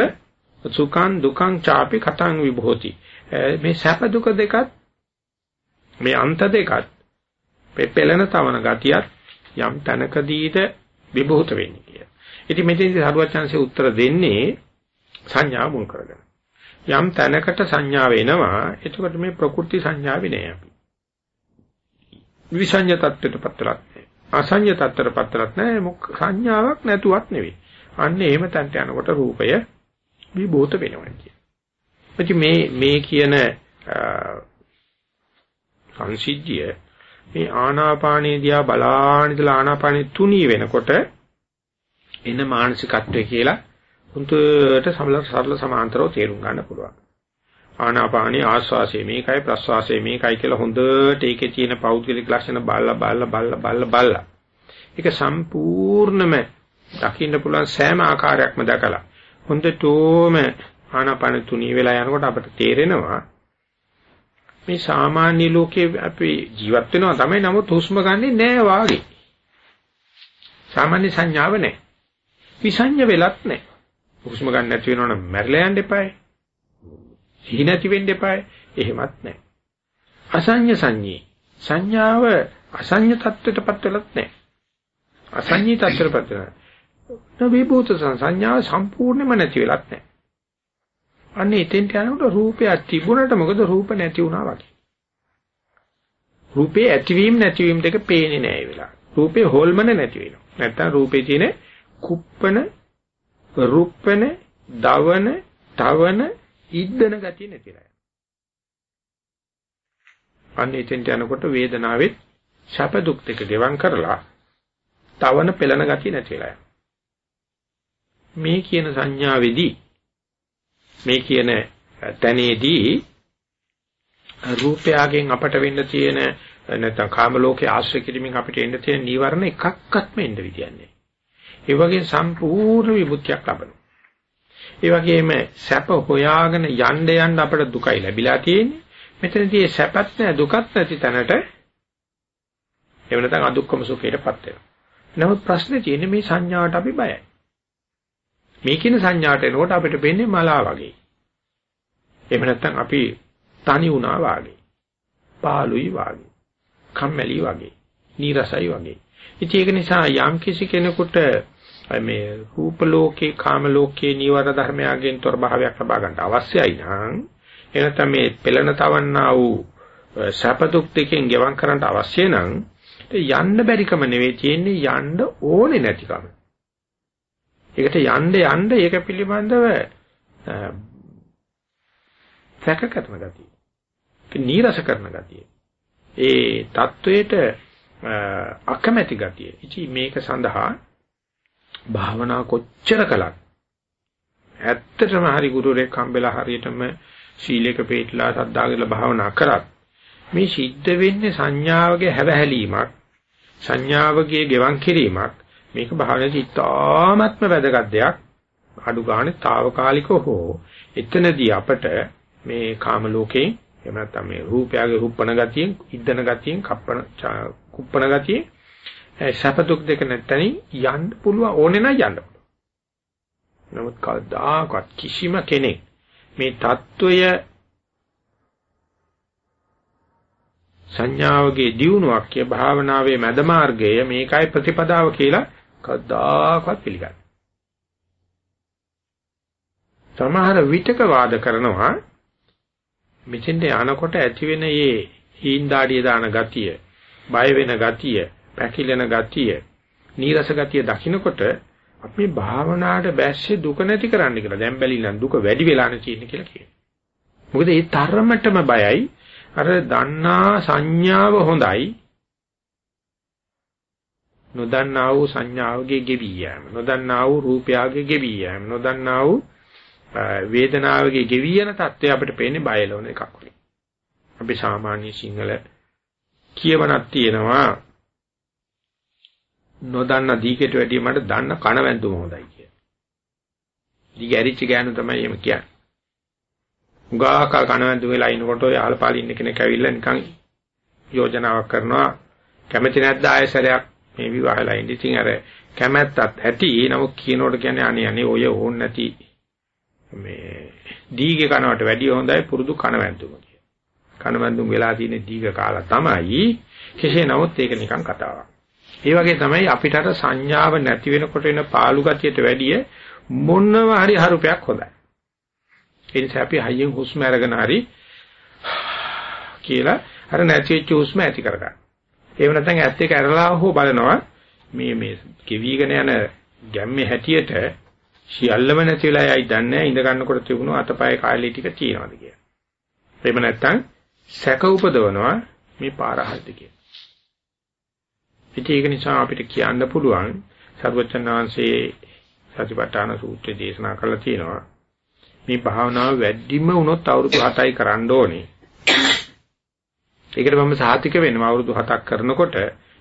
සුඛං දුකං ചാපි කතං විභෝති. මේ සැප දුක දෙකත් මේ අන්ත දෙකත් පෙපෙලන තවන ගතියත් යම් තැනකදීද විභූත වෙන්නේ කිය. ඉතින් මෙතෙන්දී සරුවචාන්සේ උත්තර දෙන්නේ සංඥා මුල් කරගෙන. යම් තැනකට සංඥා වෙනවා එතකොට මේ ප්‍රකෘති සංඥාවේ නෑ අපි. විසඤ්ඤ තත්ත්වයටපත් කරත් නෑ. අසඤ්ඤ තත්ත්වයටපත් කරත් නෑ මොක සංඥාවක් නැතුවත් නෙවෙයි. අන්න එහෙම තැනට යනකොට රූපය විභූත වෙනවා කිය. මේ මේ කියන සංසිද්ධිය මේ ආනාපානේ දිහා බලාන ඉඳලා ආනාපානේ තුනී වෙනකොට එන මානසිකත්වය කියලා උන්ට සරල සමාන්තරව තේරුම් ගන්න පුළුවන්. ආනාපානී ආස්වාසය මේකයි ප්‍රස්වාසය මේකයි කියලා හොඳට ඒකේ තියෙන පෞද්ගලික ලක්ෂණ බලලා බලලා බලලා බලලා බලලා ඒක සම්පූර්ණම දකින්න පුළුවන් සෑම ආකාරයක්ම දැකලා හොඳටම ආනාපාන තුනී වෙලා යනකොට අපිට තේරෙනවා මේ සාමාන්‍ය ලෝකේ අපි ජීවත් වෙනවා තමයි නමුත් හුස්ම ගන්නෙ නෑ වාගේ. සාමාන්‍ය සංඥාව නෑ. විසඤ්ඤ වෙලත් නෑ. හුස්ම ගන්න නැති වෙනවනම් මැරිලා යන්න එපායි. සිහි නැති වෙන්න එපායි. එහෙමත් නෑ. අසඤ්ඤ සංඤේ සංඥාව අසඤ්ඤ තත්ත්වයටපත් වෙලත් නෑ. අසඤ්ඤී තත්ත්වයටපත් වෙලා. නවීභූත සංඥාව සම්පූර්ණයෙන්ම නැති වෙලත් නෑ. අන්න එතෙන්ට යනකොට රූපයක් තිබුණට මොකද රූප නැති වුණා වගේ. රූපේ ඇතිවීම නැතිවීම දෙක පේන්නේ නැහැ ඒ වෙලාව. රූපේ හොල්මන නැති වෙනවා. නැත්තම් රූපේ තියෙන කුප්පන, රුප්පන, දවන, තවන, ඉද්දන ගතිය නැතිලා යනවා. අන්න එතෙන්ට යනකොට වේදනාවෙත් ශප දුක් දෙක ගෙවම් කරලා තවන පෙළන ගතිය නැති වෙලා යනවා. මේ කියන සංඥාවේදී මේ කියන තැනේදී රූපයගෙන් අපට වෙන්න තියෙන නැත්නම් කාම ලෝකයේ ආශ්‍රය කිරීමෙන් අපිට එන්න තියෙන නීවරණ එකක්වත්ම එන්න විදියන්නේ. ඒ වගේ සම්පූර්ණ විමුක්තියක් ලබනවා. ඒ වගේම සැප හොයාගෙන යන්න යන්න අපට දුකයි ලැබිලා තියෙන්නේ. මෙතනදී සැපත් නැ දුකත් නැති තැනට එව නැත්නම් අදුක්කම සුඛයටපත් වෙනවා. නමුත් ප්‍රශ්නේ තියෙන්නේ මේ සංඥාවට අපි බයයි. මේ කියන සංඥාට එනකොට අපිට වෙන්නේ මලා වගේ. එහෙම නැත්නම් අපි තනි වුණා වගේ. පාළුයි වගේ. කම්මැලි වගේ. නීරසයි වගේ. ඉතින් ඒක නිසා යම් කිසි කෙනෙකුට මේ රූප ලෝකේ කාම ලෝකේ නීවර ධර්මයන්ගෙන් තොර භාවයක් ලබා ගන්න අවශ්‍යයි නම් එනතම මේ පෙළන තවන්නා වූ සැප දුක් දෙකෙන් ගෙවම් කරන්න අවශ්‍ය නම් යන්න බැරිකම නෙවෙයි තියෙන්නේ යන්න ඕනේ නැතිකම. ඒකට යන්න යන්න ඒක පිළිබඳව සැක කරන ගතිය. නීරස කරන ගතිය. ඒ தത്വයට අකමැති ගතිය. ඉති මේක සඳහා භාවනා කොච්චර කළත් ඇත්තටම හරි ගුරුරෙක් හම්බෙලා හරියටම සීලයක පිළිපදලා සද්දාගල භාවනා කරත් මේ සිද්ධ වෙන්නේ සංඥාවගේ හැවහැලීමක් සංඥාවගේ ගෙවන් කිරීමක් මේක භාවනාවේ ඉතාමත්ම වැදගත් දෙයක්. අඩු ගානේ తాවකාලිකව හෝ එතනදී අපට මේ කාම ලෝකේ එහෙම නැත්නම් මේ රූපයගේ රුප්පණ ගතියෙන්, ඉද්දන ගතියෙන්, කප්පන කුප්පන ගතියෙන් සැප දුක් දෙක නැත්තනින් යන්න පුළුවන් ඕනේ නම් යන්න පුළුවන්. නමුත් කවදාකවත් කිසිම කෙනෙක් මේ தত্ত্বය සංඥාවගේ දියුණුවක් කිය භාවනාවේ මැද මාර්ගය මේකයි ප්‍රතිපදාව කියලා කවදාකවත් පිළිගන්නේ. සමහර විටක වාද කරනවා මෙතෙන්ට යනකොට ඇති වෙන මේ හීන් දාඩිය දාන ගතිය, බය වෙන ගතිය, පැකිලෙන ගතිය, නීරස ගතිය දකින්නකොට අපි භාවනාවට බැස්සේ දුක නැති කරන්න කියලා. දැන් බැලිනම් දුක වැඩි වෙලානේ තියෙන්නේ කියලා කියනවා. මොකද ඒ තරමටම බයයි අර දන්නා සංඥාව හොඳයි නොදන්නා වූ සංඥාවගේ ගෙවි යෑම නොදන්නා වූ රූපයගේ ගෙවි යෑම නොදන්නා වූ වේදනාවගේ ගෙවි යන தත්ත්වය අපිට පේන්නේ බයලවන එකක් වගේ. අපි සාමාන්‍ය සිංහල කියවනක් තියෙනවා නොදන්න දීකට වැඩිය මට දන්න කණවැන්දුම හොඳයි කිය. දිග ඇරිච්ච ගෑනු තමයි එහෙම කියන්නේ. උගාක කණවැන්දු වෙලා ඉනකොට ඔය අහලපාලි ඉන්න කෙනෙක් ඇවිල්ලා නිකන් යෝජනාවක් කරනවා කැමති නැද්ද ආයසරයක් මේ විවාහලා ඉඳි ඉතින් අර කැමැත්තත් ඇති නමුත් කියනකොට කියන්නේ අනේ අනේ ඔය ඕන් නැති මේ දීගේ කනවට වැඩිය හොඳයි පුරුදු කනවැන්දුම කිය. කනවැන්දුම වෙලා තියෙන දීග කාලා තමයි කෙසේ නමුත් ඒක නිකන් කතාවක්. ඒ වගේ තමයි අපිට අර සංඥාව නැති වෙනකොට එන පාළු ගතියට වැඩිය මොනවා හරි හරුපයක් හොඳයි. ඒ නිසා අපි හයියෙන් හුස්ම අරගෙන හරි කියලා අර නැති වෙච්ච හුස්ම ඇති කරගන්න. එහෙම නැත්නම් ඇත්ත එක ඇරලා හෝ බලනවා මේ මේ කිවිගෙන යන ගැම්මේ හැටියට සියල්ලම නැති වෙලා යයි දන්නේ ඉඳ ගන්නකොට තිබුණු අතපය කාලේ ටික තියෙනවද කියලා. එහෙම නැත්නම් සැක උපදවනවා මේ පාර හරිද කියලා. ඉතින් ඒක නිසා අපිට කියන්න පුළුවන් සර්වචන් වහන්සේ සතිපට්ඨාන සූත්‍රය දේශනා කරලා තියෙනවා. මේ භාවනාව වැඩිම වුණොත් අවුරුදු 7යි කරන්න ඕනේ. ඒකට මම සාතික වෙනවා අවුරුදු 7ක් කරනකොට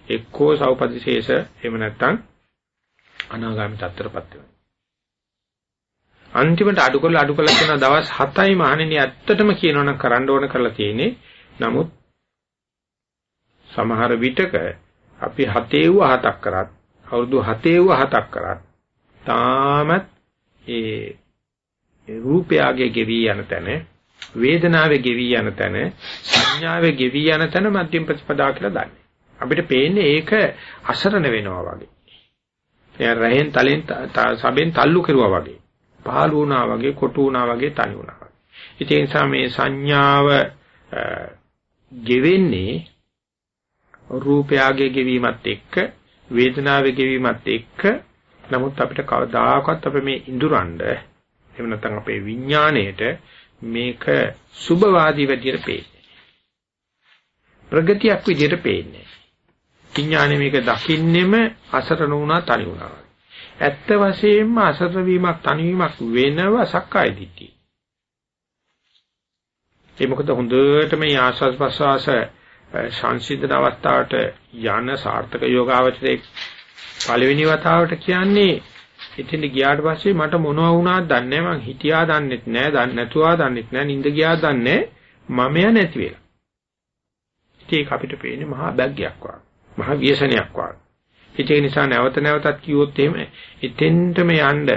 එක්කෝ සෞපදිශේෂ එහෙම නැත්නම් අනාගාමී තත්ත්වයටපත් වෙනවා. අන්තිමට අඩු කරලා අඩු කරලා කියන දවස් 7යි මහණෙනි ඇත්තටම කියනවනම් කරන්න ඕන කරලා තියෙන්නේ. නමුත් සමහර විටක අපි 7ව 7ක් කරත් අවුරුදු 7ව 7ක් කරත් තාමත් ඒ රූපයගේ ගෙවි යන තැන වේදනාවේ ගෙවි යන තැන සංඥාවේ ගෙවි යන තැන මධ්‍යම ප්‍රතිපදා කියලා දන්නේ. අපිට පේන්නේ ඒක අසරණ වෙනවා වගේ. එයා රහෙන් තලෙන් සබෙන් තල්ලු කෙරුවා වගේ. පහළ වුණා වගේ, කොටු වුණා වගේ, තනි වුණා වගේ. ඒ නිසා මේ සංඥාව ගෙවෙන්නේ රූපයගේ ගෙවීමත් එක්ක වේදනාවේ ගෙවීමත් එක්ක නමුත් අපිට කවදාකවත් අපේ මේ ඉඳුරන්ඩ එහෙම නැත්නම් අපේ විඥාණයට මේක සුභවාදී විදියට පේන්නේ. ප්‍රගතියක් විදියට පේන්නේ. විඥාණය මේක දකින්නෙම අසරණ වුණා තනි වුණා. ඇත්ත වශයෙන්ම අසරණ වීමක් තනිවීමක් වෙනව සක්කාය දිට්ඨිය. ඒ මොකද හොඳට මේ ආස්වාස් ප්‍රසවාස සංසිද්ධන අවස්ථාවට යන සාර්ථක යෝගාවචරයේ පළවෙනි වතාවට කියන්නේ ඉතින් ගියාට පස්සේ මට මොනවා වුණාද දන්නේ නැහැ මං හිතියා දන්නෙත් නැහැ දන්නේ නැතුවා දන්නෙත් නැහැ නිින්ද ගියා දන්නේ මම ය නැති වෙලා. ඒක අපිට පේන්නේ මහා බැග්යක් වගේ. මහා ව්‍යසනයක් වගේ. ඒක නිසා නැවත නැවතත් කිව්වොත් එහෙම එතෙන්ටම යන්න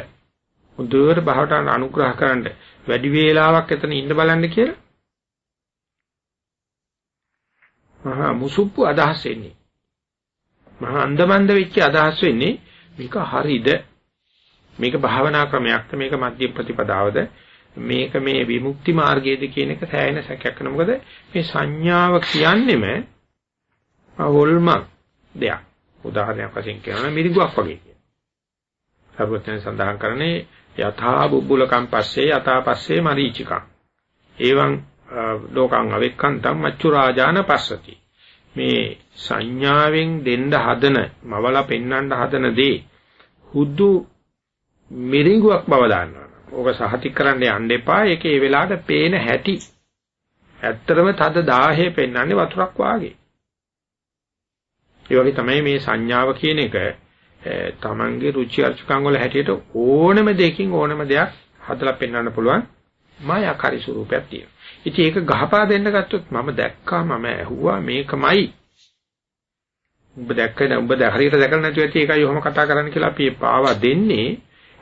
හොඳට බහවට අනුග්‍රහ කරන්න වැඩි වේලාවක් එතන ඉන්න බලන්න කියලා මහා මුසුප්පු අදහස් එන්නේ. මහා අන්දමන්ද වෙච්ච අදහස් වෙන්නේ මේක හරිද? මේක භාවනා ක්‍රමයක්ද? මේක මධ්‍ය ප්‍රතිපදාවද? මේක මේ විමුක්ති මාර්ගයේද කියන එක සෑහෙන සැකයක් කරන මොකද මේ සංඥාව කියන්නේම හොල්මන් දෙයක්. උදාහරණයක් වශයෙන් කියනවා මිරිඟුවක් වගේ කියන. සර්වඥයන් සඳහන් කරන්නේ යථා බුබ්බුලකම් පස්සේ යථා පස්සේ මරීචිකං. එවං ලෝකං අවෙක්කන්තම් මච්චු රාජාන පස්සති මේ සංඥාවෙන් දෙන්න හදන මවලා පෙන්වන්න හදන දේ හුදු මිරිඟුවක් බව දාන්නවා. ඕක සහතික කරන්න යන්න එපා. ඒක ඒ වෙලාවට පේන හැටි. ඇත්තටම තද 1000 පෙන්වන්නේ වතුරක් වාගේ. ඒ වගේ තමයි මේ සංඥාව කියන එක තමන්ගේ රුචි අරුචිකම් වල හැටියට ඕනම දෙයකින් ඕනම දෙයක් හදලා පෙන්වන්න පුළුවන් මායාකාරී ස්වරූපයක් තියෙනවා. ඉතින් ඒක ගහපා දෙන්න ගත්තොත් මම දැක්කා මම ඇහුවා මේකමයි. ඔබ දැක්කද ඔබ හරියට දැකලා නැතුව ඇති ඒකයි ඔහොම කතා කරන්න කියලා අපි පාවා දෙන්නේ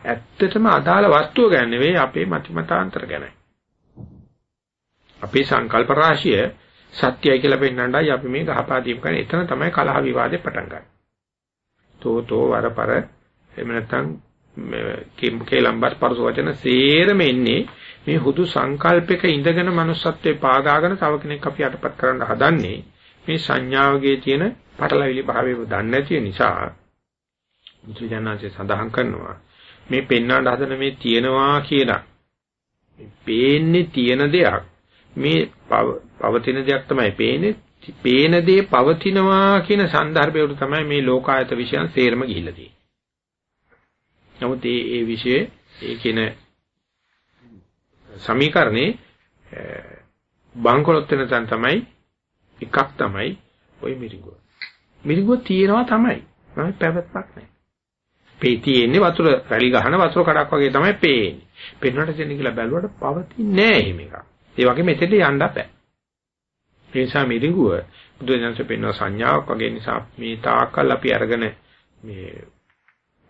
ඇත්තටම අදාළ වස්තුව ගැන නෙවෙයි අපේ මතිමතාන්තර ගැනයි. අපේ සංකල්ප රාශිය සත්‍යයි කියලා පෙන්වන්නයි අපි මේ ගහපා දීම කරන්නේ. එතන තමයි කලහ විවාදේ පටන් ගන්න. තෝතෝ වරපර එහෙම නැත්නම් කේලම්බස් පරස වචන සේරම එන්නේ මේ හුදු සංකල්පයක ඉඳගෙන manussත්වේ පාගාගෙන තව කෙනෙක් අපි යටපත් කරන්න හදන්නේ මේ සංඥාවගේ තියෙන පටලවිලි භාවය දන්නේ නැති නිසා මුත්‍රිඥාන්සේ සඳහන් කරනවා මේ පෙන්වන්න හදන මේ තියෙනවා කියලා. මේ පේන්නේ තියෙන දෙයක්. මේ පවතින දෙයක් තමයි පේන්නේ. පේන දේ පවතිනවා කියන સંદર્ભය උඩ තමයි මේ ලෝකායත විශ්යන් සේරම ගිහිල්ලා තියෙන්නේ. නමුත් ඒ ඒ વિશે ඒ කියන සමීකරණේ බංකොලොත් වෙන තැන තමයි එකක් තමයි ওই මිරිඟුව. මිරිඟුව තියෙනවා තමයි. නමුත් පැවැත්මක් නැහැ. පේ තියෙන්නේ වතුර රැලි ගහන වතුර කඩක් වගේ තමයි පේන්නේ. පෙන්වන්නට දෙන්න කියලා බැලුවට පවතින්නේ නැහැ එහෙම එකක්. ඒ වගේ මෙතෙන්ට යන්න බෑ. ඒ නිසා මිරිඟුව බුදුදහමේ පෙන්වන සංඥාවක් වගේ නිසා මේ තාකල් අපි අරගෙන මේ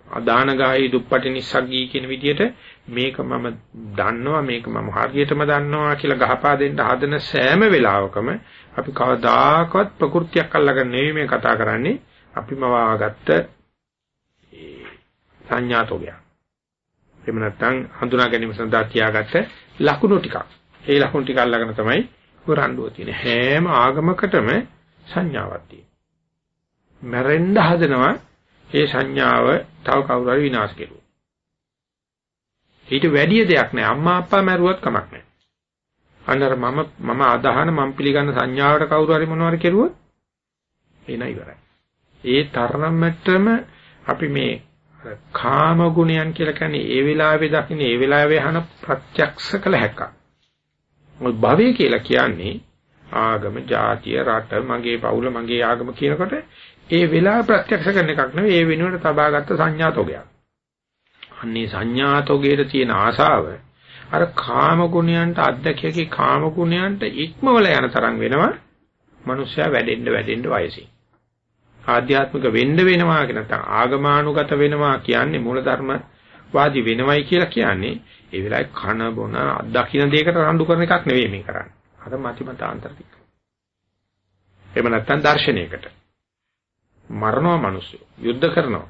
අදානගායි දුප්පටි නිස්සග්ගී කියන විදිහට මේක මම දන්නවා මේක මම හරියටම දන්නවා කියලා ගහපා දෙන්න හදන සෑම වෙලාවකම අපි කවදාකවත් ප්‍රകൃතියක් අල්ලගෙන නෙවෙයි මේ කතා කරන්නේ අපිම වාගත්ත සංඥාතෝගය. එහෙම නැත්නම් හඳුනා ගැනීම සඳහා තියාගත්ත ලකුණු ටිකක්. ඒ ලකුණු ටික අල්ලගෙන තමයි රණ්ඩුව තියෙන්නේ. හැම ආගමකටම සංඥාවක් තියෙනවා. මැරෙන්න හදනවා ඒ සංඥාව තව කවුරු හරි විනාශ කෙරුවා. ඊට වැඩි දෙයක් නෑ. අම්මා අප්පා මැරුවත් කමක් නෑ. අන්නර මම මම අදහන මම පිළිගන්න සංඥාවට කවුරු හරි මොනවාරි කෙරුවොත් එන ඉවරයි. ඒ තරමටම අපි මේ කාම ගුණයන් කියලා කියන්නේ ඒ වෙලාවේ දකින්න ඒ වෙලාවේ අහන ප්‍රත්‍යක්ෂ කළ හැක. මොකද භවය කියලා කියන්නේ ආගම, ජාතිය, රට, මගේ පවුල, මගේ ආගම කියනකොට ඒ වෙලාව ප්‍රත්‍යක්ෂ කරන එකක් නෙවෙයි ඒ වෙනුවට තබාගත්ත සංඥාතෝගයක්. අන්නේ සංඥාතෝගයේ තියෙන ආශාව අර කාම ගුණයන්ට අධ්‍යක්ෂකේ කාම ගුණයන්ට ඉක්මවල යන තරම් වෙනවා. මිනිස්සයා වැඩෙන්න වැඩෙන්න වයසින්. ආධ්‍යාත්මික වෙන්න වෙනවා කියන නැත්නම් ආගමානුගත වෙනවා කියන්නේ මූලධර්ම වාදී වෙනවයි කියලා කියන්නේ ඒ වෙලාවේ කන බොන දකින්න දෙයකට රණ්ඩු කරන එකක් නෙවෙයි මේ කරන්නේ. අර මතිමතාන්තර ටික. එහෙම නැත්නම් දර්ශනයකට. මරනවා මිනිස්සු. යුද්ධ කරනවා.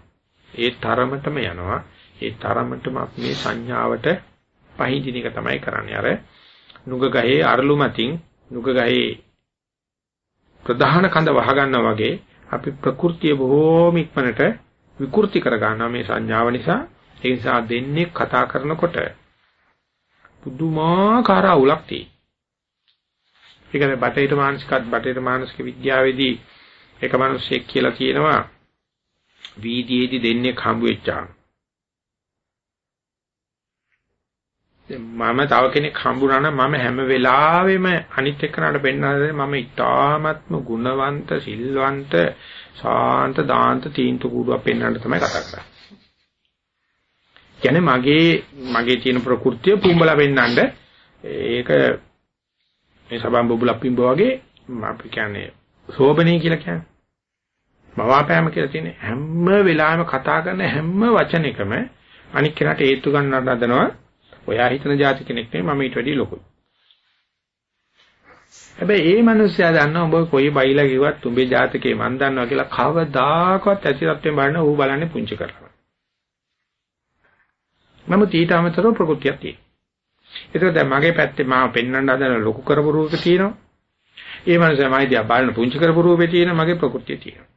ඒ තරමටම යනවා. ඒ තරමටම මේ සංඥාවට පහඳින එක තමයි කරන්නේ. අර නුග ගහේ අරලු මතින් නුග ගහේ ප්‍රධාන කඳ වහගන්නා වගේ අපි ප්‍රകൃතිය බොහෝම ඉක්මනට විකෘති කර ගන්නවා මේ සංඥාව නිසා. ඒ නිසා දෙන්නේ කතා කරනකොට පුදුමාකාර අවුලක් තියෙනවා. ඒකද බටේට මානසිකත් බටේට මානසික විද්‍යාවේදී එක මිනිහෙක් කියලා කියනවා වීදියේදී දෙන්නේ හම්බ වෙච්චා. මම තව කෙනෙක් හම්බුනා නම් මම හැම වෙලාවෙම අනිත් එක්කනට පෙන්වන්නේ මම ඊටාත්ම ගුණවන්ත සිල්වන්ත සාන්ත දාන්ත තීන්තු කූඩුවක් පෙන්වන්න තමයි කතා කරන්නේ. කියන්නේ මගේ මගේ තියෙන ප්‍රകൃතිය පුඹලා පෙන්වන්න ඒක මේ සබම් බබුලක් පිඹ වගේ අපි කියන්නේ සෝබනේ කියලා කියන්නේ. මවාපෑම කියලා තියෙන හැම වෙලාවෙම කතා කරන හැම වචනයකම අනික් කෙනාට හේතු ගන්නට හදනවා. ඔයා හිතන જાති කෙනෙක් නෙමෙයි මම ඊට වැඩිය ලොකුයි. හැබැයි ඒ මිනිස්සයා දන්නවා ඔබ කොයි බයිලා කිව්වත් උඹේ ජාතකේ මන් දන්නවා කියලා කවදාකවත් ඇතිරත්වෙන් බලන ඌ බලන්නේ පුංචි කරලා. නමුත් ඊට අමතරව ප්‍රകൃතියක් තියෙනවා. ඒක දැන් මගේ පැත්තේ මාව පෙන්වන්න හදන ලොකු කරපු රූපේ තියෙනවා. ඒ මිනිස්සයා මයි දිහා බලන පුංචි කරපු රූපේ තියෙන මගේ ප්‍රകൃතිය තියෙනවා.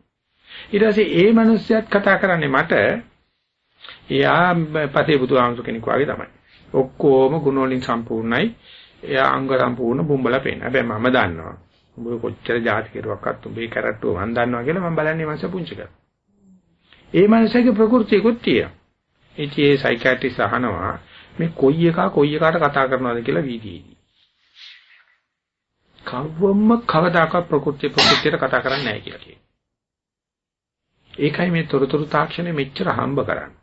ඊට පස්සේ ඒ මිනිස්සයාත් කතා කරන්නේ මට එයා පතේ බුදු ආමසු කෙනෙක් වගේ තමයි. ඔක්කොම ගුණ වලින් සම්පූර්ණයි. එයා අංග සම්පූර්ණ බුම්බල පේන. හැබැයි මම දන්නවා. උඹ කොච්චර જાති කෙරුවක්වත් උඹේ කැරට්ටුව මන් දන්නවා කියලා මම බලන්නේ මාස පුංචි කරා. ඒ මනසගේ ප්‍රകൃතියකුත් තියෙනවා. ඉතින් ඒ සයිකියාට්‍රිස් අහනවා මේ කොයි එකා කොයි එකාට කතා කරනවද කියලා වීදියේදී. කවවම කවදාකවත් ප්‍රകൃති ප්‍රകൃතියට කතා කරන්නේ නැහැ කියලා කියනවා. ඒකයි මේ තොරතුරු තාක්ෂණය මෙච්චර හම්බ කරන්නේ.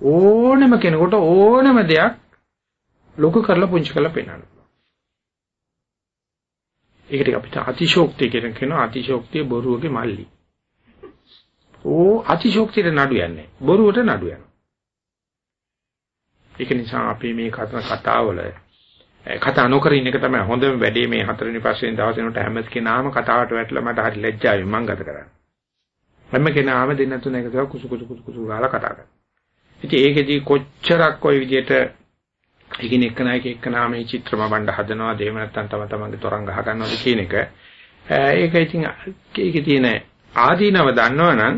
ඕනම කෙනෙකුට ඕනම දෙයක් ලොකු කරලා පුංචි කරලා පෙන්වන්න පුළුවන්. ඒකට අපිට අතිශෝක්තිය කියන කෙනා අතිශෝක්තිය බොරුවගේ මල්ලි. ඕ අතිශෝක්තියට නඩු යන්නේ. බොරුවට නඩු යනවා. ඒක නිසා අපි මේ කතා කතාවල කතා නොකර ඉන්න එක තමයි හොඳම වැඩේ මේ හතරවෙනි පස්වෙනි දවසේ නට හැම කෙනාම කතාවට වැටලා මට හරි ලැජ්ජාවෙන් මං ගත කරන්නේ. හැම කෙනාම දෙන්න තුන එකතර කුසු කුසු කුසු කුසු ගාලා කතා කරනවා. ඉතින් ඒකෙදි කොච්චරක් ওই විදිහට එකින් එක නායක එක්ක නාමේ චිත්‍රම වණ්ඩ හදනවා දෙව නැත්තම් තම තමන්ගේ තරංග ගහ ගන්නවද කියන එක ඒක ඉතින් ඒකේ තියෙන ආදීනව දන්නවනම්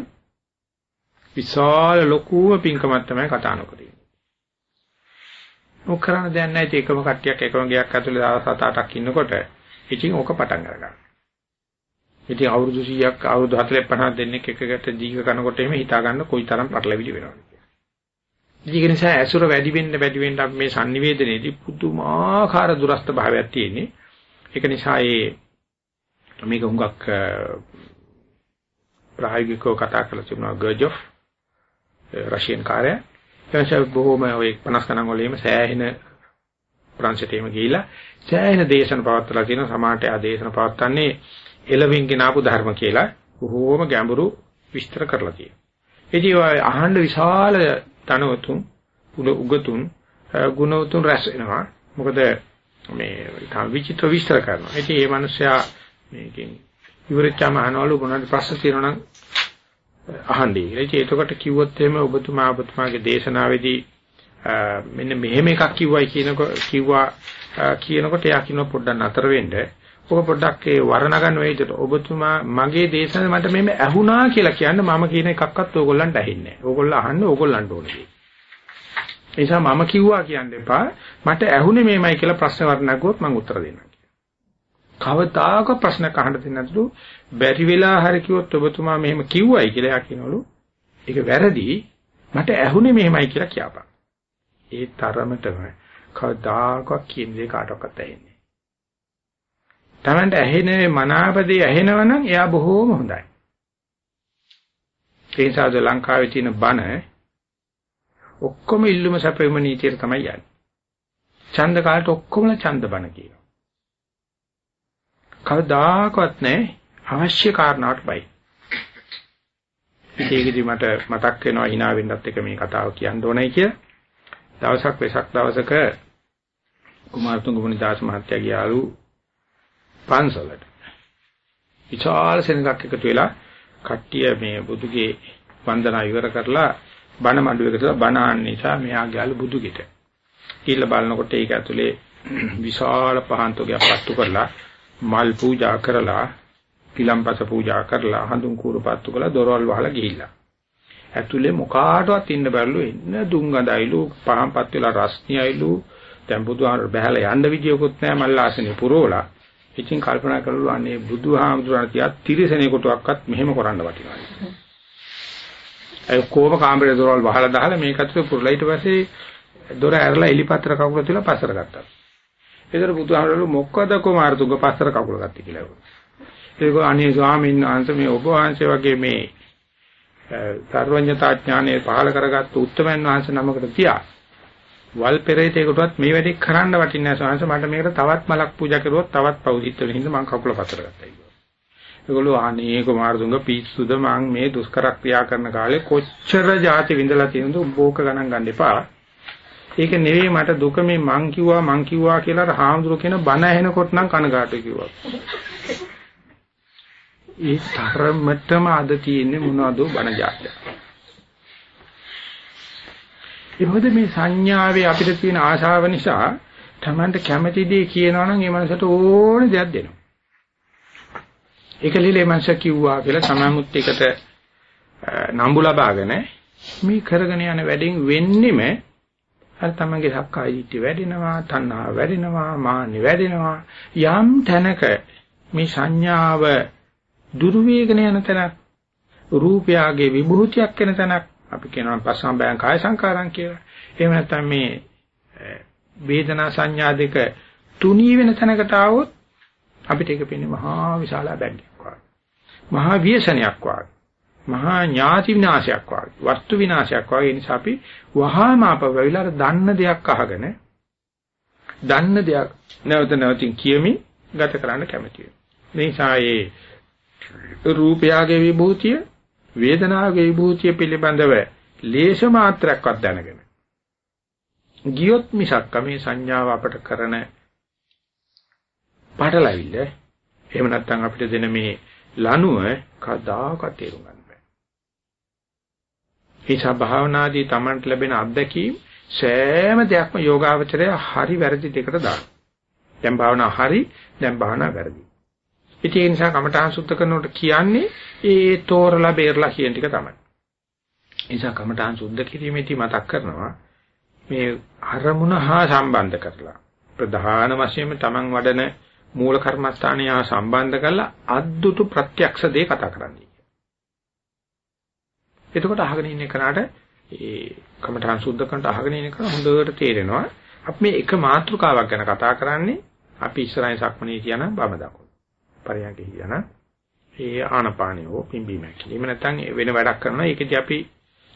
විශාල ලොකුම පින්කමක් තමයි කතා නොකරේ. මොක කරන්න දෙයක් නැහැ. ඒකම කට්ටියක් එකම ගයක් ඇතුලේ දවස් 7-8ක් ඉන්නකොට ඉතින් ඕක පටන් අරගන්න. ඉතින් අවුරුදු 100ක් අවුරුදු 40 50 දෙන්නෙක් එකකට දීක කනකොට එහෙම හිතා ගන්න කොයි තරම් පටලවිලි වෙනවද කියලා. ඒක නිසා ඇසුර වැඩි වෙන්න වැඩි වෙන්න අපි මේ sannivedanayේදී පුදුමාකාර දුරස්ත භාවයක් තියෙන්නේ. ඒක නිසා ඒ මේක හුඟක් ප්‍රායෝගිකව කතා කරලා තිබුණා ගර්ජොෆ් රෂියන් කාර්යය එනිසා බොහොම ඔය 50 ගණන් වල එහෙම සෑහෙන ප්‍රංශයට එහෙම ගිහිලා සෑහෙන දේශන පවත්ලා තියෙනවා සමාහට ආ දේශන පවත්න්නේ එළවින් ගෙනාපු ධර්ම කියලා බොහෝම ගැඹුරු විස්තර කරලා තියෙනවා. ඉතින් අහන්න විශාල තනවතුන් උගතුන් ගුණවතුන් රැස් වෙනවා. මොකද මේ තම විචිත්‍ර විස්තර කරනවා. ඉතින් මේ මිනිස්සයා මේකෙන් ඉවරච්චාම අහනවලු මොනවද ප්‍රශ්න තියෙනවා නම් අහන්නේ. ඉතින් එතකොට කිව්වොත් එහෙම ඔබතුමා ඔබතුමාගේ දේශනාවේදී මෙන්න මෙහෙම එකක් කිව්වයි කියනකො කිව්වා කියනකොට එයා කියනවා පොඩ්ඩක් නතර වෙන්න. ඔක පොඩ්ඩක් ඒ වර්ණගන්න වෙයිද ඔබතුමා මගේ දේශනාව මට මෙහෙම ඇහුණා කියලා කියන්න මම කියන එකක්වත් ඕගොල්ලන්ට ඇහෙන්නේ නැහැ. ඕගොල්ලෝ අහන්නේ ඕගොල්ලන්ට ඕනේ. ඒ නිසා මම කිව්වා කියන්න එපා. මට ඇහුනේ මේමයි කියලා ප්‍රශ්න වර්ණගුවොත් මම උත්තර දෙන්නම්. කවදාක ප්‍රශ්න අහන්න දෙන්නේ නැතුළු බැරි වෙලා හරි කිව්වොත් ඔබතුමා මෙහෙම කිව්වයි කියලා එයා කියනවලු. ඒක වැරදි. මට ඇහුනේ මෙහෙමයි කියලා කියපන්. ඒ තරමටම කවදාකවත් කියන දේ කාටවත් ඇහෙන්නේ. Tamanට ඇහෙනේ මනාපදේ ඇහෙනවනම් එයා බොහෝම හොඳයි. ඒ නිසාද ලංකාවේ තියෙන බණ ඔක්කොම ඉල්ලුම සැපෙම නීතියට තමයි යන්නේ. ඡන්ද කාලට ඔක්කොමලා ඡන්ද බණ කියනවා. කවදාකවත් නැහැ අවශ්‍ය කාරණාවට බයි. ඒකෙදි මට මතක් වෙනවා hina වෙන්නත් එක මේ කතාව කියන්න ඕනයි කිය. දවසක් වෙසක් දවසක කුමාරතුංග මුනිදාස මහත්තයා ගියාලු පන්සලට. විශාල සෙනඟක් එකතු වෙලා කට්ටිය මේ බුදුගේ වන්දනා ඉවර කරලා බණ මඬුවකට බණ ආන්න නිසා මෙයා ගියාලු බුදුගෙට. ඊළ බලනකොට ඒක ඇතුලේ විශාල පහන් තොගයක් පත්තු කරලා මල් පූජා කරලා පිළම්පස පූජා කරලා හඳුන් කූරපත්තු කරලා දොරවල් වහලා ගිහිල්ලා. ඇතුලේ මොකාටවත් ඉන්න බැරිලු එන්න දුම් ගඳයිලු පහන්පත් වෙලා රස්නියයිලු දැන් බුදුහාමර බහැලා යන්න විදියකුත් නැහැ මල්ලාසනේ පුරෝලා. ඉතින් කල්පනා කරලා අනේ බුදුහාමුදුරන් තියා තිරසනේ කොටුවක්වත් මෙහෙම කරන්න වටිනවා. ඒ කොහොම කාමරේ දොරවල් වහලා දාලා මේක අතට පුරලා ඊට පස්සේ දොර ඇරලා එලිපත්‍ර කකුල තියලා පස්සට ගත්තා. ඒතර බුදුහාමරලු මොකද කුමාරතුංග පස්සට කකුල ගත්තේ කියලා. ඒක අනේ ස්වාමීන් වහන්සේ මේ ඔබ වහන්සේ වගේ මේ සර්වඥතා ඥානය පහල කරගත්තු උත්තමයන් වහන්සේ නමකට තියා වල් පෙරේතේකටවත් මේ වැඩේ කරන්න වටින්නේ නැහැ ස්වාමීන් මට මේකට තවත් මලක් පූජා කරුවොත් තවත් පෞදිත්ත වෙන හින්දා මම කකුල පස්සට ගත්තා කියලා. ඒගොල්ලෝ අනේ කුමාරතුංග පිස්සුද මං මේ දුෂ්කර ක්‍රියා කරන කාලේ කොච්චර જાති විඳලා තියෙනද උඹෝක ගණන් ගන්න එපා. ඒක නෙවෙයි මට දුක මේ මං කිව්වා මං කිව්වා කියලා අර හාමුදුරු කියන බණ ඇහෙනකොට නම් කනගාටු කිව්වා. ඒ තරමටම අද තියෙන්නේ මොනවද බණ જાතිය. ඒකද මේ සංඥාවේ අපිට තියෙන ආශාව නිසා Tamanට කැමති දේ කියනවා නම් ඒ මනසට ඕනේ දෙයක් දෙනවා. ඒක lilee මනස කිව්වා කියලා සමමුත් එකට නම්බු ලබාගෙන මේ කරගෙන යන වැඩෙන් වෙන්නෙම අර තමන්ගේ සක්කාය දිට්ඨිය වැඩෙනවා, තණ්හා වැඩෙනවා, මාන්න වැඩෙනවා. යම් තැනක මේ සංඥාව දුර්වේගන යන තැනක්, රූපයගේ විභූතියක් වෙන තැනක් අපි කියනවා පස්සම්බයං කාය සංකාරම් කියලා. එහෙම නැත්නම් මේ වේදනා සංඥා දෙක තුනී වෙන තැනකට ආවොත් අපිට ඒක පේන්නේ මහා විශාල බැග්යක් වගේ. මහා ව්‍යසනයක් වගේ. මහා ඥාති විනාශයක් වගේ වස්තු විනාශයක් වගේ නිසා අපි වහාම අපවෙලා දන්න දෙයක් අහගෙන දන්න දෙයක් නැවත නැවතින් කියමින් ගත කරන්න කැමතියි. මේ නිසා ඒ රූපයාගේ විභූතිය වේදනාවේ විභූතිය පිළිබඳව ලේෂ මාත්‍රයක්වත් දැනගෙන ගියොත් මිසක් මේ සංඥාව අපට කරන පාඩලවිල්ල එහෙම නැත්නම් අපිට දෙන මේ ලනුව කදාකත් තේරුම් ගන්න ඒසා භාවනාදී Tamanට ලැබෙන අත්දැකීම් සෑම දෙයක්ම යෝගාවචරය හරි වැරදි දෙකට දාන. දැන් භාවනා හරි, දැන් භාවනා වැරදි. ඉතින් ඒ නිසා කමඨාන් සුද්ධ කරනකොට කියන්නේ ඒ තෝරලා බේරලා කියන ටික තමයි. ඒ නිසා කමඨාන් සුද්ධ කිරීමේදී මතක් කරනවා මේ අරමුණ හා සම්බන්ධ කරලා ප්‍රධාන වශයෙන්ම Taman වඩන මූල කර්මස්ථානය හා සම්බන්ධ කරලා අද්දුතු ප්‍රත්‍යක්ෂ දේ කතා කරන්නේ. එතකොට අහගෙන ඉන්න කෙනාට ඒ කමඨාන් සුද්ධ කරනට අහගෙන ඉන්න කෙනා හොඳට තේරෙනවා අපි මේ එක මාතෘකාවක් ගැන කතා කරන්නේ අපි ඉස්සරහින් සක්මනේ කියන බම දකුණ. පරයන්ගේ කියන ඒ ආනපානිය හෝ පිම්බීම කිලිම නැත්නම් වෙන වැඩක් කරනවා ඒකදී අපි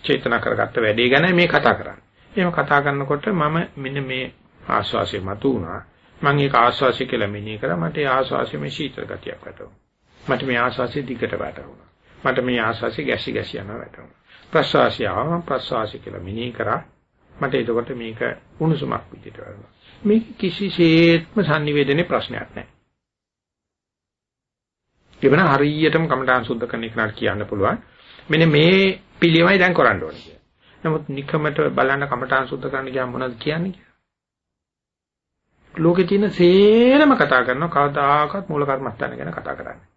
චේතනා කරගත්ත වැඩේ ගැන මේ කතා කරන්නේ. එහෙම කතා කරනකොට මම මෙන්න මේ ආස්වාසිය මතු වුණා. මම ඒක ආස්වාසිය කියලා මෙනෙහි කරා මට ඒ ආස්වාසිය මේ ශීතල ගතියක් වැටුණා. මට මේ ආස්වාසිය දිගට වැටුණා. මට මේ ආස්වාසිය ගැසි ගැසි යනවා වැටුණා. ප්‍රස්වාසිය ආවම ප්‍රස්වාසිය කියලා මෙනෙහි කරා. මට එතකොට මේක උණුසුමක් විදිහට වැටුණා. මේක කිසිසේත්ම sannivedanaye ප්‍රශ්නයක් නැහැ. එවන හරියටම කමඨාන් සුද්ධ කරන එකට කියන්න පුළුවන්. මෙන්න මේ පිළියමයි දැන් කරන්න ඕනේ කියලා. නමුත් නිකමට බලන්න කමඨාන් සුද්ධ කරන්න ගියාම මොනවද කියන්නේ කියලා. ලෝකේ තියෙන සේරම කතා කරනවා කවදාකවත් මූල කර්මස්ථාන ගැන කතා කරන්නේ.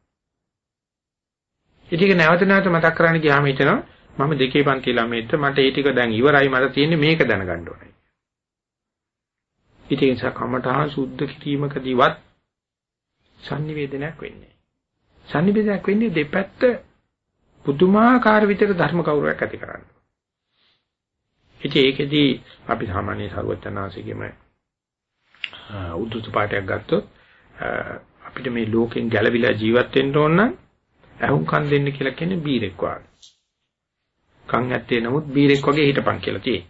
ඉතින් නැවත නැවත මතක් කරන්න ගියාම හිතනවා මම දෙකේ පන්ති ළමයිට මට ඒ ටික දැන් ඉවරයි මට තියෙන්නේ මේක දැනගන්න ඕනේ. ඉතින් ඒ නිසා කමඨාන් සුද්ධ කිරීමකදීවත් sannivedanayak වෙන්නේ. Sannivedanayak වෙන්නේ දෙපැත්ත පුදුමාකාර විදිහට ධර්ම කෞරවයක් ඇති කරන්නේ. ඉතින් ඒකෙදී අපි සාමාන්‍ය සරුවචනාංශිකෙම උද්දුත පාඩයක් ගත්තොත් අපිට මේ ලෝකෙන් ගැලවිලා ජීවත් වෙන්න ඕන නම් අහුම්කම් දෙන්න කියලා කියන්නේ බීරෙක් වගේ. කන් ඇත්තේ නමුත් බීරෙක් වගේ හිටපන් කියලා තියෙන්නේ.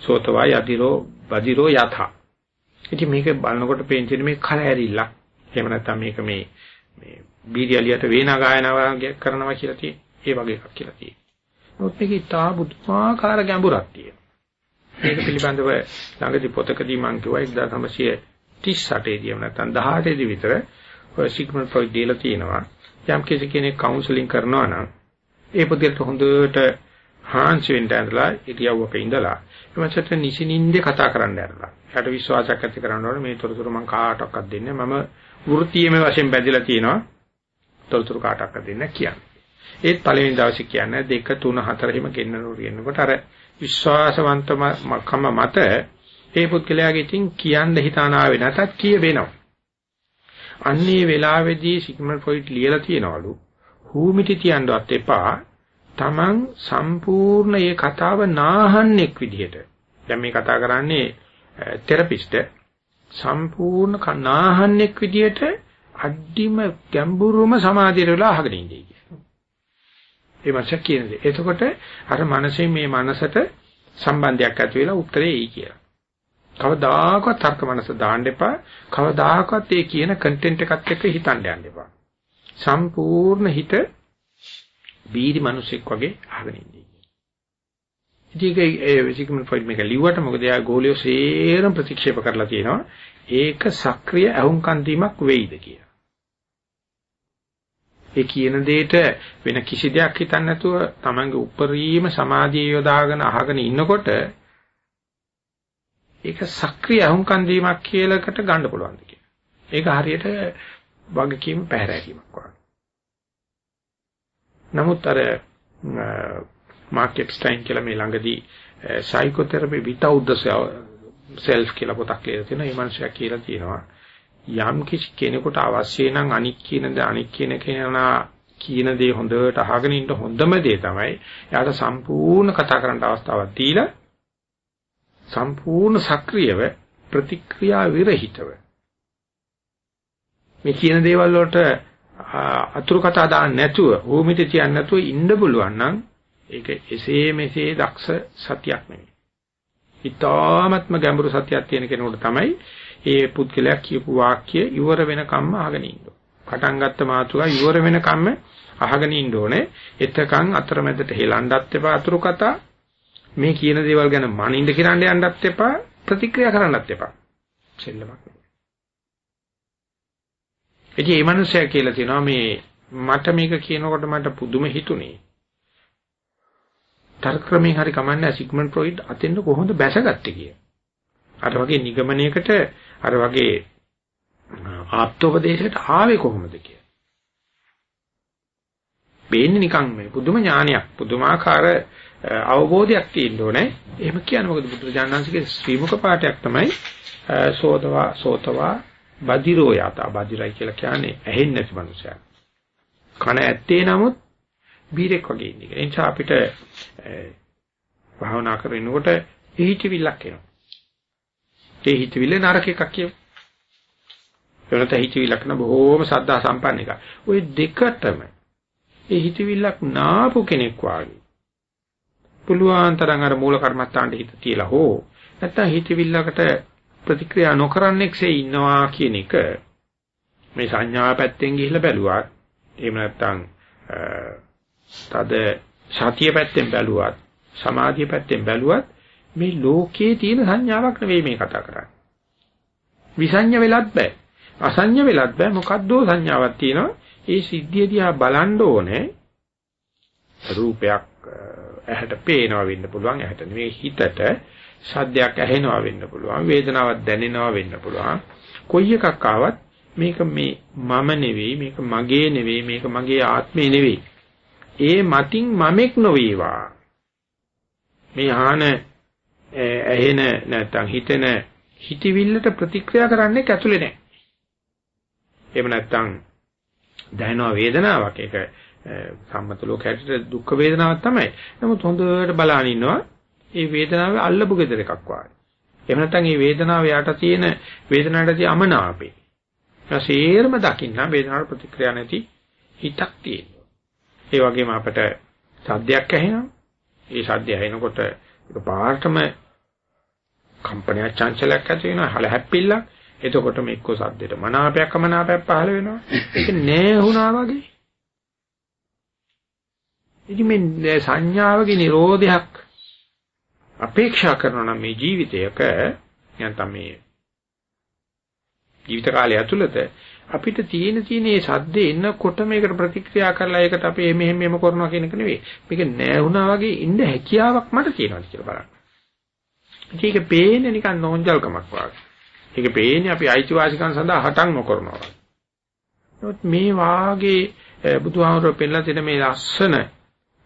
සෝතවා යදිරෝ බදිරෝ යත. ඉතින් මේක බලනකොට පේන්නේ මේ කලහැරිල්ලක්. එහෙම නැත්නම් මේක මේ මේ බීරියලියට වේනා ගායනාව කරනවා කියලා තියෙන්නේ. ඒ වගේ එකක් කියලා තියෙනවා. නමුත් මේකේ තා බුද්ධාකාර ගැඹුරක් තියෙනවා. මේක පිළිබඳව ළඟදී පොතකදී මම කිව්වා 1938 දී නැත්නම් 18 දී විතර ඔය සිග්මන්ඩ් ෆ්‍රොයිඩ් දීලා තියෙනවා. යම් කෙනෙක් කවුන්සලින් කරනවා නම් ඒ පුද්ගලට හොඳට හාන්සි වෙන්න ඇඳලා ඉරියව්වක ඉඳලා එමන්සට නිසිනින්ද කතා කරන්න ඇරලා. එයාට විශ්වාසයක් ඇති කරන්න ඕනේ මේ තොරතුරු මම කාටවත් දෙන්නේ මම වෘත්තීයම වශයෙන් බැඳලා තියෙනවා. තොරතුරු කාටවත් දෙන්නේ කියන්නේ. ඒත් පළවෙනි දවසේ කියන්නේ 2 3 4 හිම ගෙන්නනෝ කියනකොට අර විශ්වාසවන්තම කම මත ඒ පුද්ගලයාගේ ඉතින් කියන්න හිතාන ආවේ නැතත් කිය වෙනවා. අන්නේ වෙලාවේදී සිග්මන්ඩ් ෆ්‍රොයිඩ් ලියලා තියනවලු හූමිටි තියන්නවත් එපා. Taman සම්පූර්ණ මේ කතාව නාහන්නෙක් විදිහට. දැන් මේ කතා කරන්නේ තෙරපිස්ට් සම්පූර්ණ නාහන්නෙක් විදිහට අඩිම ගැඹුරුම සමාධියට වෙලා අහගෙන ඉඳී. ඒ මාසක් කියන දේ. එතකොට අර මනසේ මේ මනසට සම්බන්ධයක් ඇති වෙලා උත්තරේ එයි කියලා. කවදාකවත් තර්ක මනස දාන්න එපා. කවදාකවත් ඒ කියන කන්ටෙන්ට් එකත් එක්ක හිතන්න යන්න එපා. සම්පූර්ණ හිත බීරි මිනිසෙක් වගේ අහගෙන ඉන්නේ. ඉතින් ඒ සිග්මන්ඩ් ෆ්‍රොයිඩ් මේක ලිව්වට මොකද එයා ගෝලියෝ සේරම ප්‍රතික්ෂේප කරලා තියෙනවා. ඒක සක්‍රීය අහුම්කන් දීමක් වෙයිද කියලා. ඒ කියන දෙයට වෙන කිසි දෙයක් හිතන්නේ නැතුව තමන්ගේ උපරිම සමාධිය යොදාගෙන අහගෙන ඉන්නකොට ඒක සක්‍රීය අහුම්කන් දීමක් කියලාකට ගන්න පුළුවන් දෙයක්. ඒක හරියට වගකීම් පැහැරීමක් වගේ. නමුත් අර මාක් එප්ස්ටයින් කියලා මේ ළඟදී සයිකෝതെරපි without the self කියලා පොතක් ලියලා තියෙනවා. මේ මනුස්සයා කියලා තියෙනවා. යම් කිසි කෙනෙකුට අවශ්‍ය නම් අනික් කියන දේ අනික් කියන කෙනා කියන දේ හොඳට අහගෙන ඉන්න හොඳම දේ තමයි එයාට සම්පූර්ණ කතා කරන්න අවස්ථාවක් දීලා සම්පූර්ණ සක්‍රියව ප්‍රතික්‍රියා විරහිතව මේ කියන දේවල් වලට අතුරු කතා දාන්න නැතුව ඕමිට කියන්නේ නැතුව ඉන්න පුළුවන් නම් ඒක එසේ මෙසේ දක්ෂ සතියක් නෙවෙයි. ඊ타ත්ම ගැඹුරු සතියක් තියෙන කෙනෙකුට තමයි ඒ පුද්ගලයා කියපු වාක්‍ය ඉවර වෙනකම්ම අහගෙන ඉන්න පටන් ගත්ත මාතෘකාව ඉවර වෙනකම්ම අහගෙන ඉන්න ඕනේ. එතකන් අතරමැදට හෙලන්නත් එපා අතුරු කතා. මේ කියන දේවල් ගැන මනින්ද කියන්න යන්නත් එපා. ප්‍රතික්‍රියා කරන්නත් එපා. සෙල්ලමක් නෙවෙයි. ඉතින් මේ මිනිස්සයා කියලා තියෙනවා මේ මට මේක කියනකොට මට පුදුම හිතුනේ. තර්ක ක්‍රමයෙන් හරි කමන්නේ සිග්මන්ඩ් ෆ්‍රොයිඩ් අතෙන්ද කොහොමද බැසගත්තේ කියලා. අර වගේ නිගමනයකට අර වගේ ආප්තෝපදේශයට ආවේ කොහොමද කියලා. බේන්නේ නිකන් මේ පුදුම ඥානයක් පුදුමාකාර අවබෝධයක් තියෙන්න ඕනේ. එහෙම කියන්නේ මොකද බුදුරජාණන්සේගේ ශ්‍රී මුඛ පාඨයක් තමයි සෝතවා සෝතවා බදිරෝ යත බදිරයි කියලා කියන්නේ ඇහෙන්නේ නැති මනුස්සයා. කන ඇත්තේ නමුත් බීරෙක් වගේ ඉන්නේ. ඒ නිසා අපිට භාවනා කරනකොට හිහිටිවිල්ලක් එනවා. ඒ හිතවිල්ල නරක එකක් කියමු. එවනත හිතවිල්ලක් න බොහෝම සද්දා සම්පන්න එකක්. ওই දෙකටම ඒ හිතවිල්ලක් නාපු කෙනෙක් වාගේ. පුළුවන් තරම් අර මූල කර්මස්ථානට හිත තියලා හෝ නැත්තම් හිතවිල්ලකට ප්‍රතික්‍රියා නොකරන්නෙක්සේ ඉන්නවා කියන එක මේ සංඥා පැත්තෙන් ගිහිල්ලා බැලුවත් එහෙම නැත්නම් තද සතිය පැත්තෙන් බැලුවත් සමාධිය පැත්තෙන් බැලුවත් මේ ලෝකයේ තියෙන සංඥාවක් නෙවෙයි මේ කතා කරන්නේ. විසඤ්ඤ වෙලත් බෑ. අසඤ්ඤ වෙලත් බෑ. මොකද්දෝ සංඥාවක් තියෙනවා. ඒ සිද්ධිය දිහා බලන්න ඕනේ. රූපයක් ඇහැට පේනවා වෙන්න පුළුවන්. ඇහැට නෙවෙයි හිතට සද්දයක් ඇහෙනවා වෙන්න පුළුවන්. වේදනාවක් දැනෙනවා වෙන්න පුළුවන්. කොයි එකක් ආවත් මේක මේ මම නෙවෙයි මේක මගේ නෙවෙයි මේක මගේ ආත්මේ නෙවෙයි. ඒ මතින් මමෙක් නොවේවා. මේ ආන ඇහෙන නැත්නම් හිතෙන හිතවිල්ලට ප්‍රතික්‍රියා කරන්නේ ඇතුලේ නැහැ. එහෙම නැත්නම් දැනෙන වේදනාවක් ඒක සම්මත ලෝකයට දුක් වේදනාවක් තමයි. නමුත් හොඳට බලන ඉන්නවා මේ වේදනාවේ අල්ලපු gedර එකක් වාගේ. එහෙම නැත්නම් මේ වේදනාව යට තියෙන වේදනාවට තියෙන අමනාපේ. ඒසේරම දකින්න වේදනාවට ප්‍රතික්‍රියා නැති හිතක් තියෙනවා. ඒ වගේම අපිට සද්දයක් ඇහෙනවා. ඒ සද්දය ඇහෙනකොට ඒක පාර්ශ්වම කම්පනයක් චංචලයක් ඇති වෙනවා හල හැප්පිල්ලක් එතකොට මේ එක්ක සද්දෙට මනාපයක් අමනාපයක් පහළ වෙනවා ඒක නෑ වුණා වගේ ඉතින් මේ සංඥාවගේ නිරෝධයක් අපේක්ෂා කරනවා නම් මේ ජීවිතයක නැත්නම් මේ ජීවිත කාලය ඇතුළත අපිට තියෙන තියෙන මේ සද්දේ එනකොට මේකට ප්‍රතික්‍රියා කරලා ඒකට අපි මෙහෙම මෙහෙම කරනවා කියන එක නෙවෙයි. මේක නෑ වුණා වගේ ඉන්න හැකියාවක් මට තියෙනවා කියලා බලන්න. ඒක පේන්නේ නිකන් නෝන්ජල්කමක් වගේ. ඒක පේන්නේ අපි අයිතිවාසිකම් සඳහා හටන් නොකරනවා වගේ. නමුත් මේ වාගේ බුදුහාමුදුරුවෝ පෙන්නලා තියෙන මේ ලස්සන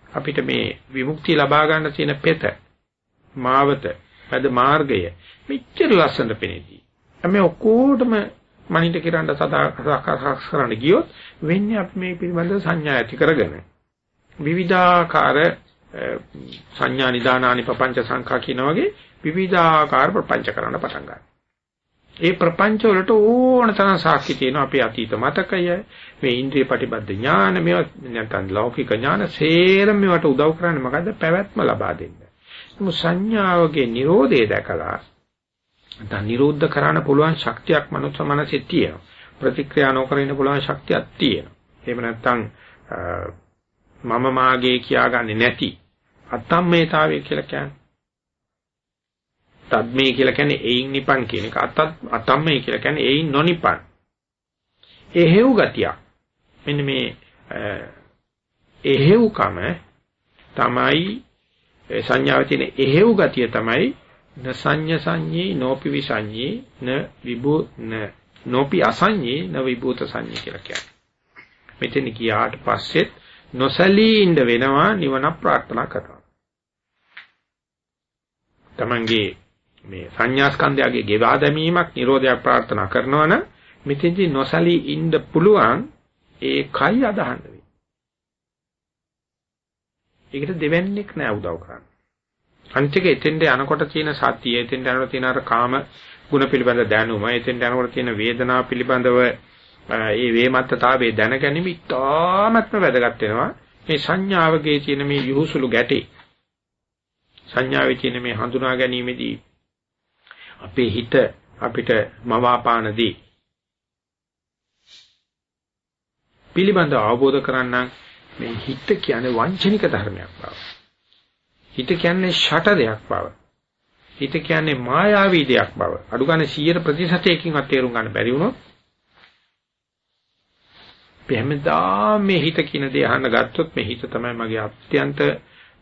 අපිට මේ විමුක්තිය ලබා ගන්න තියෙන පෙත මාවත පද මාර්ගය මෙච්චර ලස්සනට පෙනේදී. මේ ඔක්කොටම මනිට කිරන්න සදා කරන්න ගියොත් වෙන්නේ අපි මේ පිළිබඳව සංඥා ඇති කරගෙන විවිධාකාර සංඥා නිදානානි පపంచ සංඛා කියන වගේ විවිධාකාර ප්‍රපංච කරන්න පටන් ගන්නවා. ඒ ප්‍රපංච වලට ඕන තරම් සාක්ෂි තියෙනවා අපේ අතීත මතකය මේ ඉන්ද්‍රිය ප්‍රතිබද්ධ ඥාන මේවා නැත්නම් ලෞකික ඥාන සේරම මේවට උදව් කරන්නේ මොකද්ද පැවැත්ම ලබා දෙන්න. මො සංඥාවගේ Nirodhe දැකලා නැත්නම් නිරෝධ කරන්න පුළුවන් ශක්තියක් මනුස්ස මනසේ තියෙනවා. ප්‍රතික්‍රියා නොකර ඉන්න පුළුවන් ශක්තියක් තියෙනවා. එහෙම නැත්නම් මම මාගේ කියාගන්නේ නැති අතම්මේතාවය කියලා කියන්නේ. තද්මේ කියලා කියන්නේ එයින් නිපන් කියන එක. අතත් අතම්මේ කියලා කියන්නේ එයින් නොනිපන්. එහෙව් ගතියක්. මෙන්න මේ එහෙව්කම තමයි සංඥාවේ තියෙන එහෙව් ගතිය තමයි න සංඤ සංඤේ නෝපි විසංඤේ න විභූ න නෝපි අසංඤේ න විභූත සංඤේ කියලා කියන්නේ. මෙතන ගියාට පස්සෙත් නොසලී ඉඳ වෙනවා නිවන ප්‍රාර්ථනා කරනවා. Tamange මේ සංඥා ස්කන්ධයගේ ගෙවා දැමීමක් නිරෝධයක් ප්‍රාර්ථනා කරනවා නම් මෙතෙන්දී නොසලී ඉන්න පුළුවන් ඒකයි අදහන්න වෙන්නේ. ඒකට දෙවන්නේක් නෑ උදව් කරන්න. අනිත් එක එතෙන්ට යනකොට තියෙන සතිය, එතෙන්ට යනකොට තියෙන අර කාම ගුණ පිළිබඳ දැනුම, එතෙන්ට යනකොට තියෙන වේදනාව පිළිබඳව ඒ වේමත්තතාවයේ දැනගැනීම ඉතාමත්ම වැදගත් වෙනවා. මේ සංඥාවගේ තියෙන මේ යහුසුළු ගැටේ සංඥාවේ තියෙන මේ හඳුනා ගැනීමේදී අපේ හිත අපිට මවාපානදී පිළිබඳව අවබෝධ කරගන්න මේ හිත කියන්නේ වංචනික ධර්මයක් බව. හිත කියන්නේ ෂට දෙයක් බව. හිත කියන්නේ මායාවී දෙයක් බව. අඩු ගන්න 100 ප්‍රතිශතයකින්වත් තේරුම් ගන්න බැරි වුණොත් හැමදාම මේ හිත කියන දේ අහන්න ගත්තොත් මේ හිත තමයි මගේ අත්‍යන්ත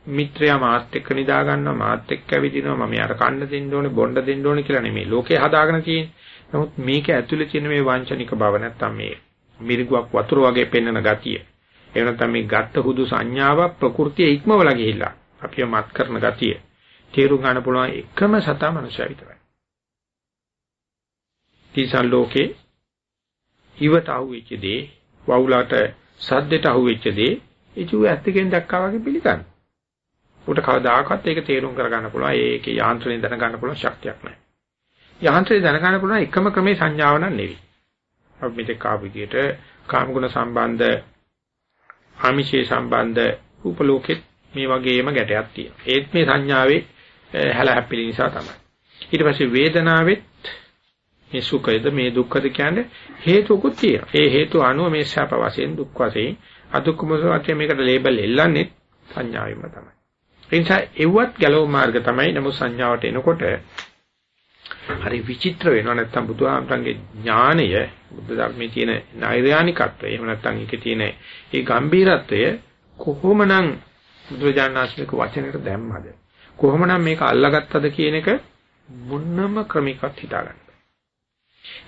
මිත්‍රයා මාත් එක්ක නිදා ගන්නවා මාත් එක්ක ඇවිදිනවා මම යාර කන්න දෙන්න ඕනේ බොණ්ඩ දෙන්න ඕනේ කියලා නෙමෙයි ලෝකේ හදාගෙන තියෙන්නේ. නමුත් මේක ඇතුලේ තියෙන මේ වංචනික බව නැත්තම් මේ මිරිගුවක් වතුර වගේ පෙන්වන ගතිය. එහෙම නැත්නම් මේ ගත්ත හුදු සංඥාව ප්‍රകൃතිය ඉක්මවලා ගිහිල්ලා අපිව මත් කරන ගතිය තේරුම් ගන්න පුළුවන් එකම සතා මනුෂ්‍යය විතරයි. තිසන් ලෝකේ ඉවට අහුවෙච්ච දේ වවුලට සද්දෙට අහුවෙච්ච දේ ඉතු ඇත්තකින් දැක්කා වගේ පිළිගන්න. උට කවදාකවත් ඒක තේරුම් කරගන්න පුළුවන් ඒකේ යාන්ත්‍රණය දැනගන්න පුළුවන් ශක්තියක් නැහැ. යාන්ත්‍රණය දැනගන්න පුළුවන් එකම ක්‍රමේ සංඥාව නම් නෙවෙයි. අපි මෙතෙක් ආපු විදිහට කාමගුණ සම්බන්ධ ආමිෂේ සම්බන්ධ රූප ලෝකෙත් මේ වගේම ගැටයක් තියෙනවා. ඒත් මේ සංඥාවේ හැල හැපිලි නිසා තමයි. ඊට පස්සේ වේදනාවෙත් මේ සුඛයද මේ දුක්ඛද කියන්නේ හේතුකුත් තියෙනවා. ඒ හේතු අනුව මේ සැප වශයෙන් දුක් වශයෙන් අදුක්කම වශයෙන් මේකට ලේබල් එල්ලන්නේ සංඥාවෙම තමයි. ඒ නිසා එව්වත් ගැලව මාර්ග තමයි නමුත් සංඥාවට එනකොට හරි විචිත්‍ර වෙනවා නැත්තම් බුදුහාමරංගේ ඥානය බුද්ධ ධර්මයේ තියෙන නෛර්යානිකත්වය එහෙම නැත්තම් ඒකේ තියෙන ඒ ගැඹීරත්වය කොහොමනම් බුදුජානනාත්මික වචනයට දැම්මද කොහොමනම් මේක අල්ලාගත්තද කියන එක මොන්නම ක්‍රමිකවත් හිතාගන්න.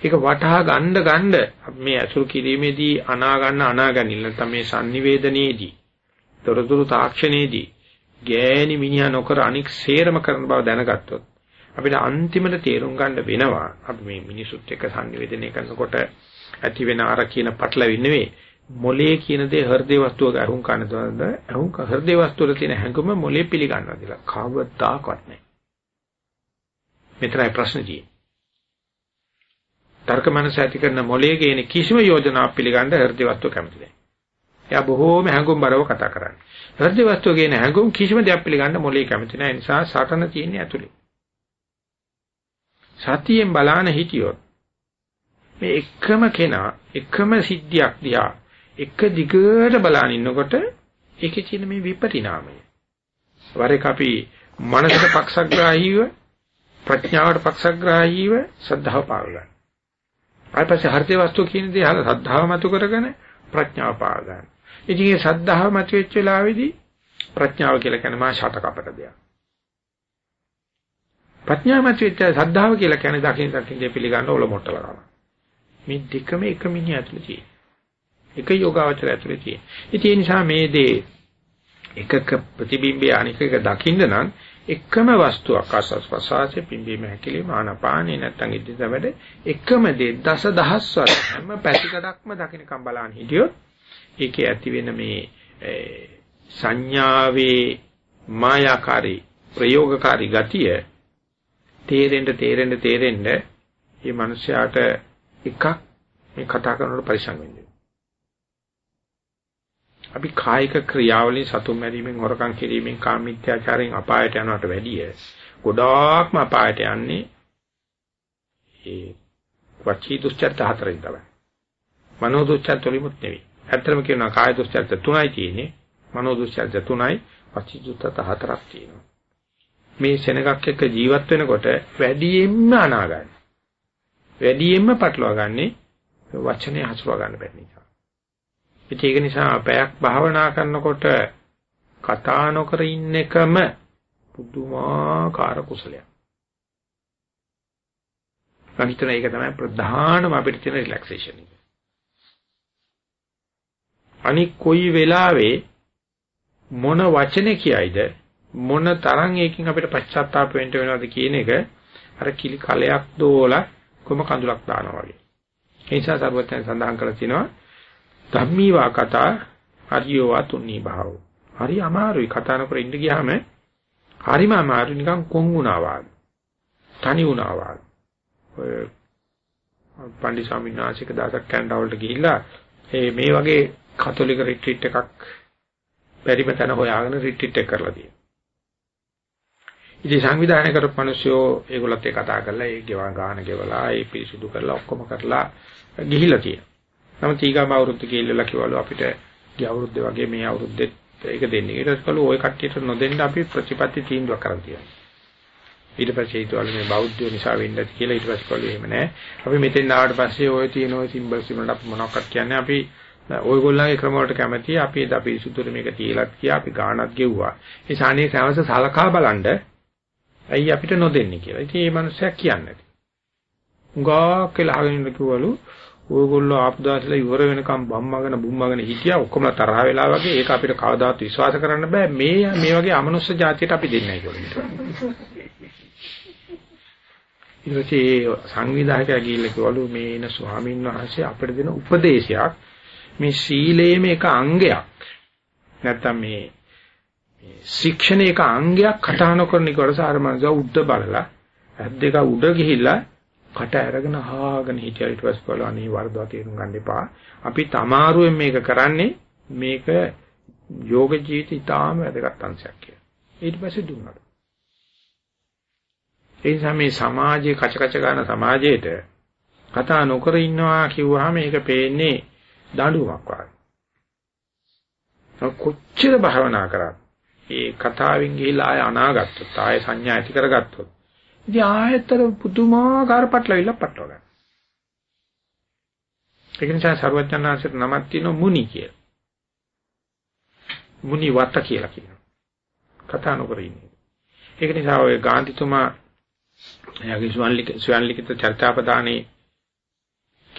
ඒක වටහා ගන්න ගන්න මේ අසුරු කිරීමේදී අනා ගන්න අනාගනින්න නැත්නම් මේ sannivedanayeදී තොරතුරු තාක්ෂණයේදී ගෑණි මිනිහා නොකර අනික් සේරම කරන බව දැනගත්තොත් අපිට අන්තිමට තේරුම් ගන්න වෙනවා. අපි මේ මිනිසුත් එක්ක sannivedanaya කරනකොට ඇති වෙන අර කියන පටලවින් නෙවෙයි. මොලේ කියන දේ හෘදේ වස්තුවක අරුම් කනදවද අරුම් හෘදේ වස්තුවල තියෙන හැඟුම මොලේ පිළිගන්නවා කියලා. කවදාකවත් නැහැ මෙතරයි ප්‍රශ්නේ තියෙන්නේ. තර්ක මනස ඇති කරන මොලේ කියන කිසිම යෝජනාවක් පිළිගන්න හෘදේ වස්තුව කැමති නැහැ එයා බොහෝම හැඟුම් බරව කතා කරන්නේ. හෘදේ වස්තුව කියන හැඟුම් කිසිම දෙයක් පිළිගන්න මොලේ කැමති නැහැ නිසා සටන තියෙන්නේ ඇතුලේ සතියෙන් බලාන හිටියොත් මේ එකම කෙනා එකම සිද්ධියක් දිහා එක දිගට බලාන ඉන්නකොට ඒකේ තියෙන මේ විපරිණාමය වර එක අපි මනසට පක්ෂග්‍රාහීව ප්‍රඥාවට පක්ෂග්‍රාහීව සද්ධාව පාව ගන්න. ඊපස්සේ හෘදේ වස්තු කියන දේ අහලා සද්ධාව මතු කරගෙන ප්‍රඥාව පාව ගන්න. ඉතින් මේ සද්ධාව මත වෙච්ච වෙලාවේදී ප්‍රඥාව කියලා කියන මා ෂට කපට දෙයක්. ප්‍රඥා මත වෙච්ච සද්ධාව කියලා කියන්නේ දකින්න දකින්න පිළිගන්න ඔල මොට්ටල කරනවා. මේ දෙකම එක මිනිහ ඇතුලේ තියෙන. එක යෝගාවචර ඇතුලේ තියෙන. ඉතින් ඒ නිසා මේ දේ එකක ප්‍රතිබිම්බය අනික එක දකින්න නම් එකම වස්තුවක් ආස්වාස් ප්‍රසආසයේ පිම්බීම හැකිලිම ආනපානේ නැත්තම් ඉදිරියට එකම දේ දස දහස්වර හැම පැතිකඩක්ම දකින්නකම් බලන්න හිටියොත් ඒකේ ඇති වෙන මේ සංඥාවේ මායාකාරී ප්‍රයෝගකාරී ගතිය තේරෙන්න තේරෙන්න තේරෙන්න මේ මිනිස්යාට එකක් මේ කතා කරනකොට පරිසං වෙන්නේ. අපි කායික ක්‍රියාවලින් සතුම් මැරීමෙන් හොරකම් කිරීමෙන් කාමීත්‍යාචාරයෙන් අපායට යනවට වැඩිය ගොඩාක්ම අපායට යන්නේ ඒ වචී දුස්චර්ත හතරෙන් තමයි. මනෝ දුස්චර්ත වලිමුත් නෙවෙයි. ඇත්තම කියනවා කාය දුස්චර්ත තුනයි තියෙන්නේ. මනෝ දුස්චර්ත තුනයි වචී දුස්චර්ත හතරක් තියෙනවා. මේ සෙනගක් එක්ක ජීවත් වෙනකොට වැඩියෙන්ම අනාගන්න. වැඩියෙන්ම පටලවා ගන්නේ වචනේ හසුරවා ගන්න බැරි නිසා. ඒක නිසා පැයක් භාවනා කරනකොට කතා නොකර ඉන්න එකම පුදුමාකාර කුසලයක්. මම හිතන ඒක තමයි ප්‍රධානම අපිට තියෙන රිලැක්සේෂන් එක. අනික් කොයි වෙලාවේ මොන වචනේ කියයිද මොන තරම් ඒකින් අපිට පශ්චාත්තාප වෙන්න වෙනවද කියන එක අර කිලි කලයක් දෝලා කොම කඳුලක් දානවා වගේ. ඒ නිසා සර්වඥයන් සඳහන් කරලා තිනවා ධම්මීවා කතා හරියවා තුන්නී භාව. හරි අමාරුයි කතා නොකර ඉඳ ගියාම හරිම අමාරු නිකන් කොන් වුණා වගේ. තනි වුණා වගේ. ඔය පන්දි ස්වාමීන් වහන්සේක දාසක් කැනඩා වලට ගිහිල්ලා මේ වගේ කතෝලික රිට්‍රීට් එකක් පරිම තැන හොයාගෙන රිට්‍රීට් එක කරලා තියෙනවා. ඉතින් සංවිධානය කරපු මිනිස්සුෝ ඒගොල්ලත් ඒ කතා කරලා ඒ ගෙවන් ගාන ගෙවලා ඒ පිරිසුදු කරලා ඔක්කොම කරලා ගිහිලා තියෙනවා. නමුත් ඊගාම අවුරුද්ද කියලා කිව්වලු අපිට ගිය අවුරුද්ද වගේ මේ අවුරුද්දෙත් ඒක දෙන්නේ. ඊට පස්සේ ඔය කට්ටියට නොදෙන්න අපි ප්‍රතිපත්ති තීන්දුවක් කරන් තියෙනවා. ඊට පස්සේ හිතවල මේ බෞද්ධයෝ නිසා වෙන්නද කියලා ඊට පස්සේ කළේ එහෙම නැහැ. අපි මෙතෙන් ආවට පස්සේ ඔය තියෙන ඔය සිම්බල්ස් වලට අපි මොනවක්වත් කියන්නේ අපි ඔයගොල්ලන්ගේ ක්‍රම වලට කැමතියි අපි අපි සුදුර මේක තියලත් කියා අපි ගානක් ගෙව්වා. ඒ සානේ සවස සලකා බලන්න ඇයි අපිට නොදෙන්නේ කියලා. ඉතින් මේ මනුස්සයා කියන්නේ. උගා කියලා අහගෙන ඉන්න කිව්වලු ඔයගොල්ලෝ ආපදාසලා ඉවර වෙනකම් බම්මගෙන බුම්මගෙන හිටියා ඔක්කොම තරහ වෙලා වගේ ඒක අපිට කවදාවත් විශ්වාස කරන්න බෑ මේ මේ වගේ අමනුෂ්‍ය જાතියට අපි දෙන්නේ නැහැ කියලා. ඊටසේ සංවිධායකයා ගිහිල්ලා කිව්වලු මේ එන ස්වාමීන් වහන්සේ අපිට දෙන උපදේශයක් මේ සීලයේම එක අංගයක්. නැත්තම් මේ ශික්ෂණයක අංගයක් කතා නොකරන කොටස අර මනස උඩ බලලා ඇස් දෙක උඩ ගිහිල්ලා කට අරගෙන හාගෙන හිටියා ඊට පස්සේ බලලා අනේ වර්ධවා තේරුම් ගන්න එපා. අපි තමාරුවෙන් මේක කරන්නේ මේක යෝග ජීවිතය ඉතාම වැදගත් අංශයක් කියලා. ඊට පස්සේ දුන්නා. ඒ නිසා මේ සමාජයේ කච කච ගන්න සමාජයේට කතා නොකර ඉන්නවා කිව්වහම මේක පේන්නේ දඬුවමක් වගේ. කොච්චර භාවනා කරත් ඒ කතාවෙන් ගිහිලා ආය අනාගත්තොත් ආය සංඥා ඇති කරගත්තොත් ඉතින් ආයතර පුදුමාකාර පටලවිල්ල පටව ගන්න. ඒක නිසා සර්වඥාන්සේට නමක් තියෙනවා මුනි කියලා. මුනි වත කියලා කියනවා. කතා නොකර ඉන්නේ. ඒක නිසා ඔය ගාන්ධිතුමා එයාගේ ස්වන්ලික ස්වන්ලිකිත චර්චාපදානේ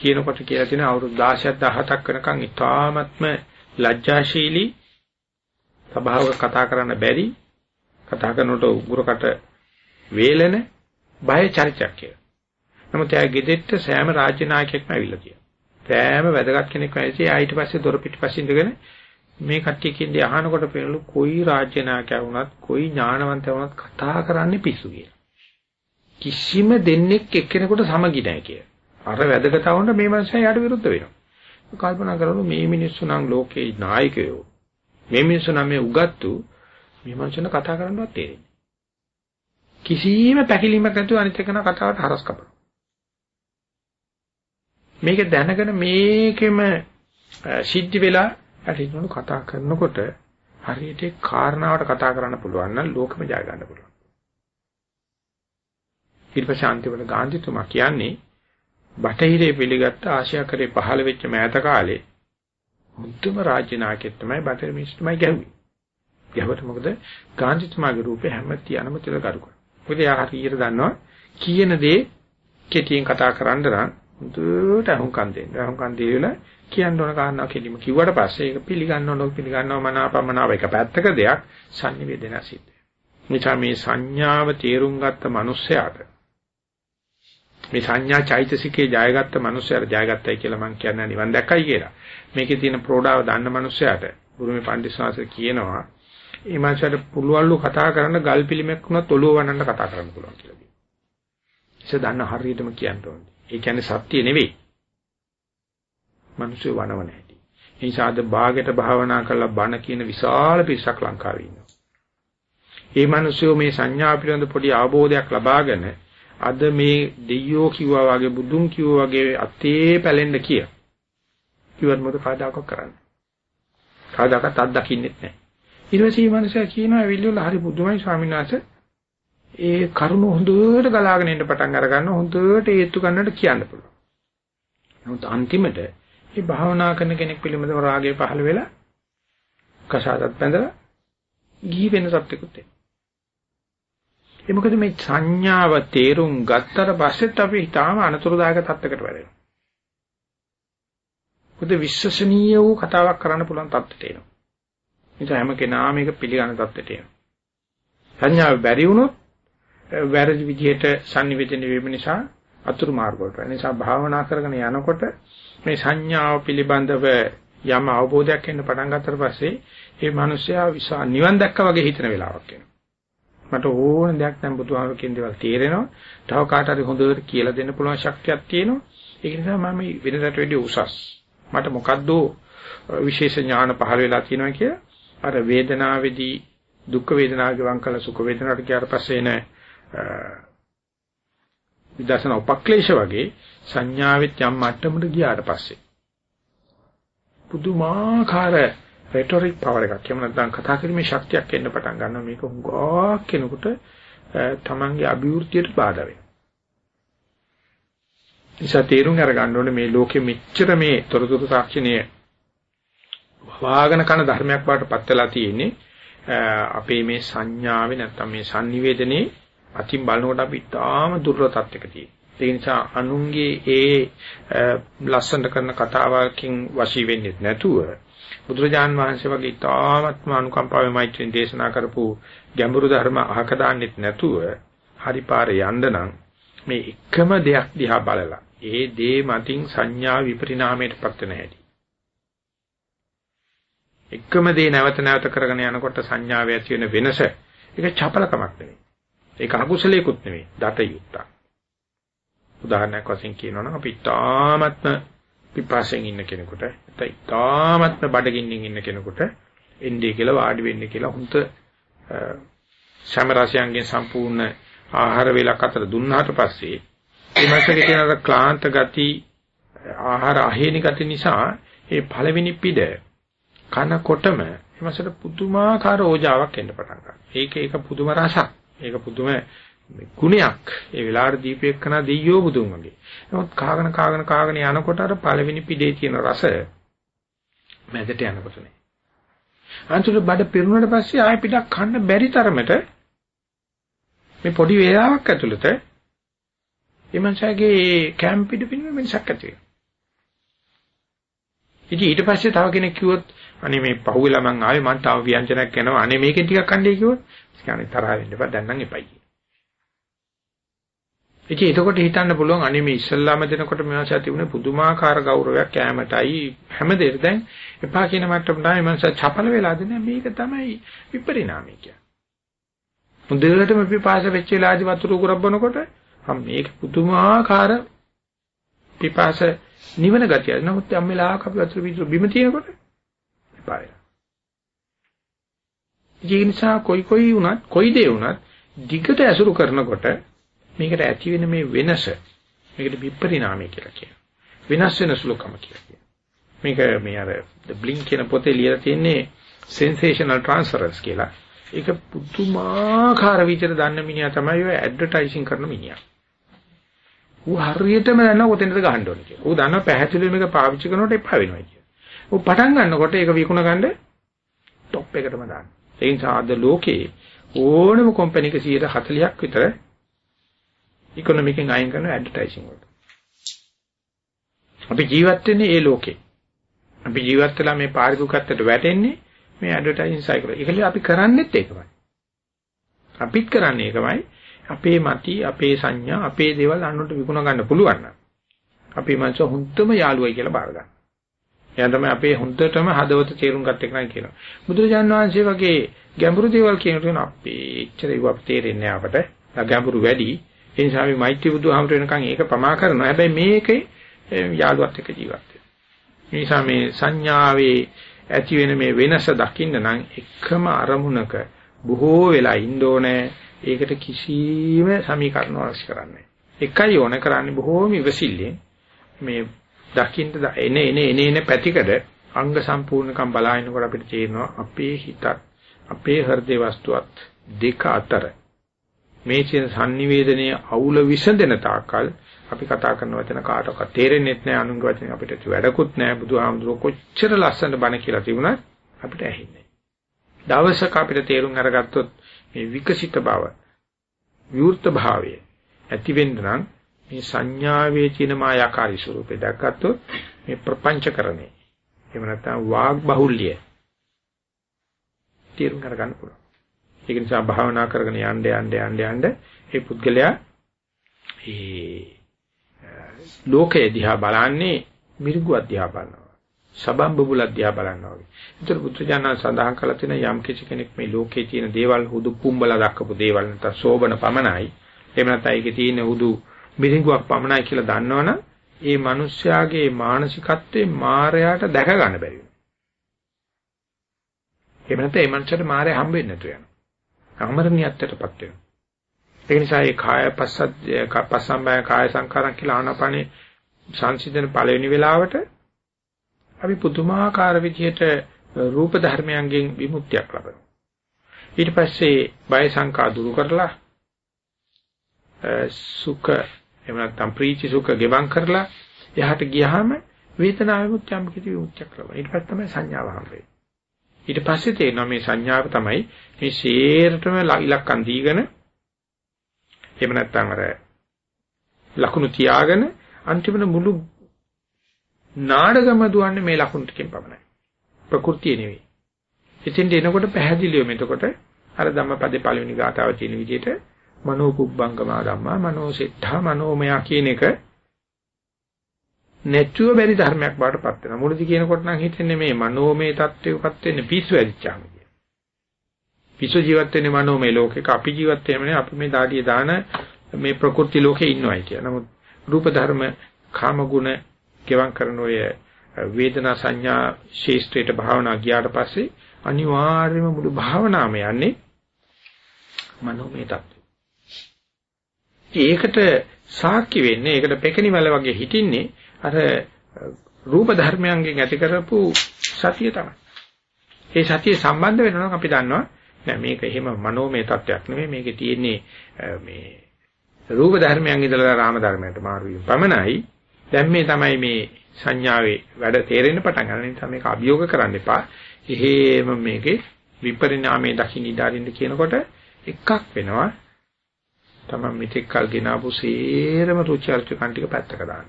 කියනකොට කියලා තියෙන අවුරුදු 16ක් 17ක් වෙනකන් ඉතාමත්ම ලැජ්ජාශීලී සභාවක කතා කරන්න බැරි කතා කරනකොට උගුරකට වේලෙන බය චරිතයක් කියලා. නමුත් එයා ගෙදෙට්ට සෑම රාජ්‍ය නායකයෙක්ම ඇවිල්ලා තියෙනවා. සෑම වැදගත් කෙනෙක්ම ඇවිත් ආ ඊට පස්සේ දොර පිටිපස්සේ ඉඳගෙන මේ කට්ටිය කියන්නේ අහනකොට පේනලු කොයි රාජ්‍ය නායකයා වුණත් කොයි ඥානවන්තයා වුණත් කතා කරන්නේ පිස්සු කියලා. කිසිම දෙන්නෙක් එක්කෙනෙකුට සමගි නැහැ කියලා. අර වැදගත්වුන්ට මේ මනුස්සයා යාට විරුද්ධ වෙනවා. කල්පනා කරනකොට මේ මිනිස්සු නම් ලෝකේ නායකයෝ. මේ මිනිස්සු නම් මේ උගත්තු මේ මනුස්සයන කතා කරන්නවත් තේරෙන්නේ. කිසිම පැකිලීමක් නැතුව අනිත් එකන කතාවට හරස් කපනවා. මේක දැනගෙන මේකෙම සිද්ධ වෙලා හරිනු කතා කරනකොට හරියට කාරණාවට කතා කරන්න පුළුවන් නම් ලෝකෙම ජය ගන්න පුළුවන්. ඊට පස්සේ අන්තිමට ගාන්ධිතුමා කියන්නේ බටහිරේ පිළිගත්ත ආසියාකරේ පහළ වෙච්ච මෑත කාලේ මුතුම රාජ්‍ය නායකයෙක් තමයි බටහිර මිනිස්සුමයි ගැහුවේ. ගැහුවට මොකද ගාන්ධිතුමාගේ රූපේ හැමතියනම තියලා කරු කරා. මොකද යා හරියට දන්නවා කියන දේ කෙටියෙන් කතා කරන්න නම් මුදුට අහුම්කම් දෙන්න. අහුම්කම් දීලා කියන්න ඕන කාරණා කෙලිම කිව්වට පස්සේ ඒක පිළිගන්න ඕන පිළිගන්නව මනාපමනාව එක පැත්තක දෙයක් sannivedana සිද්ධ වෙනවා. මේ සංඥාව තේරුම් ගත්ත මිනිස්සයාට මේ සංඥා චෛතසිකේ ජයගත්ත මිනිස්සයාට ජයගත්තයි කියලා මම කියන්නේ නිවන් දැක්කයි කියලා. මේකේ තියෙන ප්‍රෝඩාව දන්න මිනිස්සයාට ගුරුමේ පඬිස්සවාසර කියනවා මේ මිනිස්සයාට පුළුවන්ලු කතා කරන්න ගල් පිළිමයක් වුණත් ඔළුව වනන්න කතා කරන්න පුළුවන් කියලා කියනවා. ඒක දන්න හරියටම කියන්න ඕනේ. ඒ කියන්නේ සත්‍ය නෙවෙයි. මිනිස්සු වනවන හැටි. ඒ නිසා අද භාගයට භාවනා කරලා බණ කියන විශාල පිරිසක් ලංකාවේ ඉන්නවා. මේ මිනිස්සු මේ සංඥා පිළිබඳ පොඩි අවබෝධයක් ලබාගෙන අද මේ දෙයියෝ කිව්වා වගේ බුදුන් කිව්වා වගේ අතේ පැලෙන්න කිය. කිව්වත් මොකද කාදාකක් කරන්නේ? කාදාකත් අත් දකින්නෙත් නැහැ. ඊට පස්සේ මේ මිනිසා කියනවා විල්ලුල හරි බුදුමයි ස්වාමීන් වහන්සේ ඒ කරුණ හොඳට ගලාගෙන එන්න පටන් අර ගන්න හොඳට ඒත්තු ගන්නට කියන්න පුළුවන්. නමුත් අන්තිමට මේ භාවනා කරන කෙනෙක් පිළිබඳව රාගය පහළ වෙලා කසාදත් බැඳලා ගිහි වෙන සත්‍යකුත් එනවා. ඒ මොකද මේ සංඥාව තේරුම් ගත්තට පස්සෙත් අපි ඊටාම අනතුරුදායක තත්යකට වැටෙනවා. මොකද විශ්වසනීය වූ කතාවක් කරන්න පුළුවන් තත්ත්වයට එනවා. ඒක හැම කෙනාම මේක පිළිගන්න තත්ත්වයට එනවා. සංඥාව බැරි වුණොත් වැරදි විදිහට sannivedana වීම නිසා අතුරු මාර්ග වලට. ඒ නිසා භාවනා කරගෙන යනකොට මේ සංඥාව පිළිබඳව යම් අවබෝධයක් එන්න පටන් ගත්තට පස්සේ මේ මිනිස්සයා විසා නිවන් දැක්කා වගේ හිතන වෙලාවක් එනවා. මට ඕන දෙයක් දැන් බුදුහාමර කියන දේවල් තේරෙනවා. තව කාට හරි හොඳට කියලා දෙන්න පුළුවන් ශක්තියක් තියෙනවා. ඒක නිසා මම වෙනදට වැඩිය උසස්. මට මොකද්ද විශේෂ ඥාන පහළ වෙලා තියෙනවා කිය අර වේදනාවේදී දුක් වේදනාවගේ වං කළ සුඛ වේදනාවට ගියාට පස්සේ එන විදර්ශනා උපක්ලේශ වගේ සංඥාවෙත් යම් මට්ටමකට ගියාට පස්සේ පුදුමාකාර රෙටොරික් පවර් එකක් එහෙම නැත්නම් කතා කිරීමේ ශක්තියක් එන්න පටන් ගන්නවා මේක හුඟක් කෙනෙකුට තමන්ගේ අභිවෘද්ධියට බාධා වෙනවා. නිසා තේරුම් අරගන්න ඕනේ මේ ලෝකෙ මෙච්චර මේ තොරතුරු තාක්ෂණය වාගන කන ධර්මයක් බවට පත් වෙලා තියෙන්නේ අපේ මේ සංඥාවේ නැත්නම් මේ sannivedanaye අතින් බලනකොට අපි තාම දුර්වල තත්යක තියෙනවා. ඒ නිසා අනුන්ගේ ඒ ලස්සන කරන කතාවකින් වශී වෙන්නේ නැතුව බුදුරජාන් වහන්සේ වගේ තාමත්ම අනුකම්පාවෙන් මෛත්‍රියෙන් දේශනා කරපු ගැඹුරු ධර්ම අහක දාන්නෙත් නැතුව හරි පාරේ යන්න නම් මේ එකම දෙයක් දිහා බලලා ඒ දේ මතින් සංඥා විපරිණාමයට පත් වෙන හැටි. එකම දේ නැවත නැවත කරගෙන යනකොට සංඥාවේ ඇති වෙන වෙනස ඒක චපලකමක් නෙවෙයි. ඒක අකුසලයකුත් නෙවෙයි. දත යුක්තක්. උදාහරණයක් වශයෙන් කියනවා නම් අපි තාමත්ම පිපාසයෙන් ඉන්න කෙනෙකුට නැත්නම් ඉතාමත්ම බඩගින්නින් ඉන්න කෙනෙකුට එන්නේ කියලා වාඩි වෙන්නේ කියලා හුඟ සමරසයන්ගෙන් සම්පූර්ණ ආහාර වේලක් අතර දුන්නාට පස්සේ ඒ මාසකේ තියෙන අර ක්ලාන්ත ගති ආහාර අහේනි ගති නිසා ඒ පළවෙනි පිට කනකොටම එමසට පුදුමාකාර ඕජාවක් එන්න පටන් ගන්නවා. ඒක ඒක පුදුම රසක්. ඒක පුදුම ගුණයක්. ඒ වෙලාවට දීපේකන දෙයියෝ බුදුන් වගේ. නමුත් කාගෙන කාගෙන කාගෙන යනකොට අර පළවෙනි පිටේ තියෙන රස මැදට යනකොට නෑ. අන්තිමට බඩ පිරුණාට පස්සේ ආයෙ පිටක් කන්න බැරි තරමට මේ පොඩි වේලාවක් ඇතුළත එමන්සගේ කැම්ප් පිට පින්න මිනිසක් ඇති වෙනවා. ඉතින් ඊට පස්සේ තව කෙනෙක් කිව්වොත් අනේ මේ පහුවෙලා මං ආවේ මං තව ව්‍යංජනයක් කරනවා අනේ මේකෙන් ටිකක් කන්නේ කිව්වොත් කියන්නේ තරහ වෙන්න එපා දැන් නම් එපයි. ඉතින් එතකොට හිතන්න පුළුවන් අනේ මේ ඉස්සල්ලාම දෙනකොට මෙවන්සා තිබුණේ පුදුමාකාර ගෞරවයක් කැමටයි හැම දෙයක් දැන් එපා කියන මට්ටමට තමයි මනස චපල වෙලා දෙන්නේ මේක තමයි විපරිණාමය කියන්නේ. මුදෙලටම පිපාස වෙච්ච වෙලාදී වතුර උගරබනකොට හම් මේක පුදුමාකාර පිපාස නිවන ගතිය. නමුත් යම් වෙලාවක අපි වතුර පිටු බිම තියෙනකොට එපා වෙනවා. ඒ නිසා කොයි කොයි වුණත් කොයි දේ වුණත් දිගට ඇසුරු කරනකොට මේකට ඇති වෙන මේ වෙනස මේකට විපරිණාමය කියලා කියනවා. වෙනස් වෙන සුළුකම කියලා කියනවා. මේක මේ අර the blink කියන පොතේ ලියලා තියෙන්නේ sensational transference කියලා. ඒක පුදුමාකාර විදිහට දන්න මිනිහා තමයි ඔය ඇඩ්වර්ටයිසින් කරන මිනිහා. ඌ හරියටම දන්නවා කොතැනද ගහන්න ඕනේ කියලා. ඌ දන්නවා පැහැදිලිව මේක පාවිච්චි කරනකොට එපා වෙනවා කියලා. ඌ පටන් ගන්නකොට ඒක විකුණ ගන්න টොප් එකටම දාන්න. ඒ නිසා අද ලෝකේ ඕනම කම්පැනි එක 140ක් විතර ඉකොනොමිකෙන් අයින් කරන ඇඩ්වර්ටයිසින් වලට. අපි ජීවත් වෙන්නේ ඒ ලෝකේ. අපි ජීවත් වෙලා මේ පාරිභෝගිකත්වයට වැටෙන්නේ මේ ඇඩ්වර්ටයිසින් සයිකල්. ඒකල අපි කරන්නේත් ඒකමයි. අපිත් කරන්නේ ඒකමයි. අපේ මති, අපේ සංඥා, අපේ දේවල් අනුන්ට විකුණ ගන්න පුළුවන් නම් අපි මනස හුත්තම යාළුවයි කියලා බාර ගන්න. එයා තමයි අපේ හොඳටම හදවත තේරුම් ගන්න එක නයි කියනවා. බුදුරජාන් වහන්සේ වගේ ගැඹුරු දේවල් කියනකොට අපේ එච්චර ඒව අපිට තේරෙන්නේ නැහැ අපට. ගැඹුරු වැඩි. ඒ නිසා අපි මෛත්‍රී බුදුහාමර වෙනකන් ඒක ප්‍රමා කරනවා. හැබැයි මේකේ යාළුවත් එක්ක ජීවත් වෙනවා. ඒ නිසා මේ සංඥාවේ ඇති වෙන මේ වෙනස දකින්න නම් එකම අරමුණක බොහෝ වෙලා ඉන්න ඕනේ. ඒකට කිසිම සමීකරණ අවශ්‍ය කරන්නේ එකයි ඕන කරන්නේ බොහෝම ඉවසිල්ලෙන් මේ දකින්න එන එන එන එන පැතිකඩ අංග සම්පූර්ණකම් බලාගෙනකොට අපිට තේරෙනවා අපේ හිතත් අපේ හෘදේ වස්තුවත් දෙක අතර මේ කියන sannivedanaya අවුල විසඳෙන තාක්කල් අපි කතා කරන වචන කාටවත් තේරෙන්නේ නැහැ අනුංග වචන අපිට වැඩකුත් නැහැ. බුදුහාමුදුරුවෝ කොච්චර ලස්සන බණ කියලා තිබුණත් අපිට ඇහෙන්නේ දවසක අපිට තේරුම් අරගත්තොත් මේ විකසිත බව විවෘත භාවය ඇති වෙන්න නම් මේ සංඥාවේ තියෙන මායාකාරී ස්වરૂපේ දැක්කත්තොත් මේ ප්‍රපංචකරණේ එහෙම නැත්නම් වාග් බහුල්‍ය තේරුම් ගන්න පුළුවන්. ඒක නිසා භාවනා කරගෙන යන්න යන්න යන්න යන්න මේ පුද්ගලයා ඒ ලෝකයේ දිහා බලන්නේ මිරිඟු අධ්‍යා බලනවා. සබම් බබුල අධ්‍යා බලනවා වගේ. ඒතර පුත්‍රජානන් සඳහන් කළ තියෙන යම් කිසි කෙනෙක් මේ ලෝකයේ තියෙන දේවල් හුදු පුම්බලා දක්වපු දේවල් නැත්නම් සෝබන පමණයි. එහෙම නැත්නම් ඒකේ තියෙන හුදු මිරිඟුවක් පමණයි කියලා දන්නවනම් ඒ මිනිස්යාගේ මානසිකත්වයේ මායයට දැක ගන්න බැරි වෙනවා. එහෙම නැත්නම් ඒ මනුස්සයාට මායය හම්බ වෙන්නේ නැතු වෙනවා. අමරණියත්වයටපත් වෙනවා. ඒ නිසා මේ කාය පස්සද්ද පස්සම්බය කාය සංකාරම් කියලා ආනාපානේ සංසිඳන පළවෙනි වෙලාවට අපි පුදුමාකාර විදිහට රූප ධර්මයන්ගෙන් විමුක්තියක් ලබනවා. ඊට පස්සේ බය සංකා දුරු කරලා සුඛ එහෙම නැත්නම් ප්‍රීති සුඛ ගෙවම් කරලා එහාට ගියාම වේදනාව විමුක්තියම් කිසි විමුක්තියක් ලබනවා. ඊට පස්සේ තමයි සංඥාව හම්බෙන්නේ. ඊට පස්සේ තේරෙනවා මේ සංඥාව තමයි මේ ශේරටම ඉලක්කම් දීගෙන එහෙම නැත්නම් අර ලකුණු තියාගෙන අන්තිමට මුළු නාඩගම දුවන්නේ මේ ලකුණු ටිකෙන් පමණයි. ප්‍රകൃතිය නෙවෙයි. ඉතින් එනකොට පැහැදිලිවම එතකොට අර ධම්මපදේ පළවෙනි ගාතාව තියෙන විදිහට මනෝකුබ්බංගමා ධම්මා මනෝසෙට්ඨා මනෝමයා කියන එක නැතුව බැරි ධර්මයක් බාටපත් වෙනවා. මුලදී කියනකොට නම් හිතෙන්නේ මේ මනෝමය தත්වයකපත් වෙන්නේ පිස්සු ඇදිච්චාම කියලා. පිස්සු ජීවත් වෙන්නේ මනෝමය ලෝකෙක අපි ජීවත් වෙන්නේ අපි මේ දාඩිය දාන මේ ප්‍රකෘති ලෝකේ ඉන්නවයි කියලා. නමුත් රූප ධර්ම කාම ගුණ ගෙවම් කරන ඔය වේදනා සංඥා ශේෂ්ත්‍රයට භාවනා ගියාට පස්සේ අනිවාර්යයෙන්ම මුළු භාවනාවම යන්නේ මනෝමය தත්ත්වය. ඒකට සාක්ෂි වෙන්නේ ඒකට පෙකණිවල වගේ හිටින්නේ අර රූප ධර්මයන්ගෙන් ඇති කරපු සතිය තමයි. ඒ සතිය සම්බන්ධ වෙනවා නම් අපි දන්නවා නෑ මේක එහෙම මනෝමය තත්වයක් නෙමෙයි මේකේ තියෙන්නේ මේ රූප ධර්මයන් ඉඳලා රාම ධර්මයට මාරු වීම පමණයි. දැන් මේ තමයි මේ සංඥාවේ වැඩ තේරෙන්න පටන් ගන්න නිසා මේක අභියෝග කරන්න එපා. එහෙම මේකේ විපරිණාමයේ දකින්න ඉඩාරින්න කියනකොට එකක් වෙනවා. තමයි මෙතෙක් කල් ගෙනාවු සේරම රුචි අරුචිකන් ටික පැත්තක දාන්න.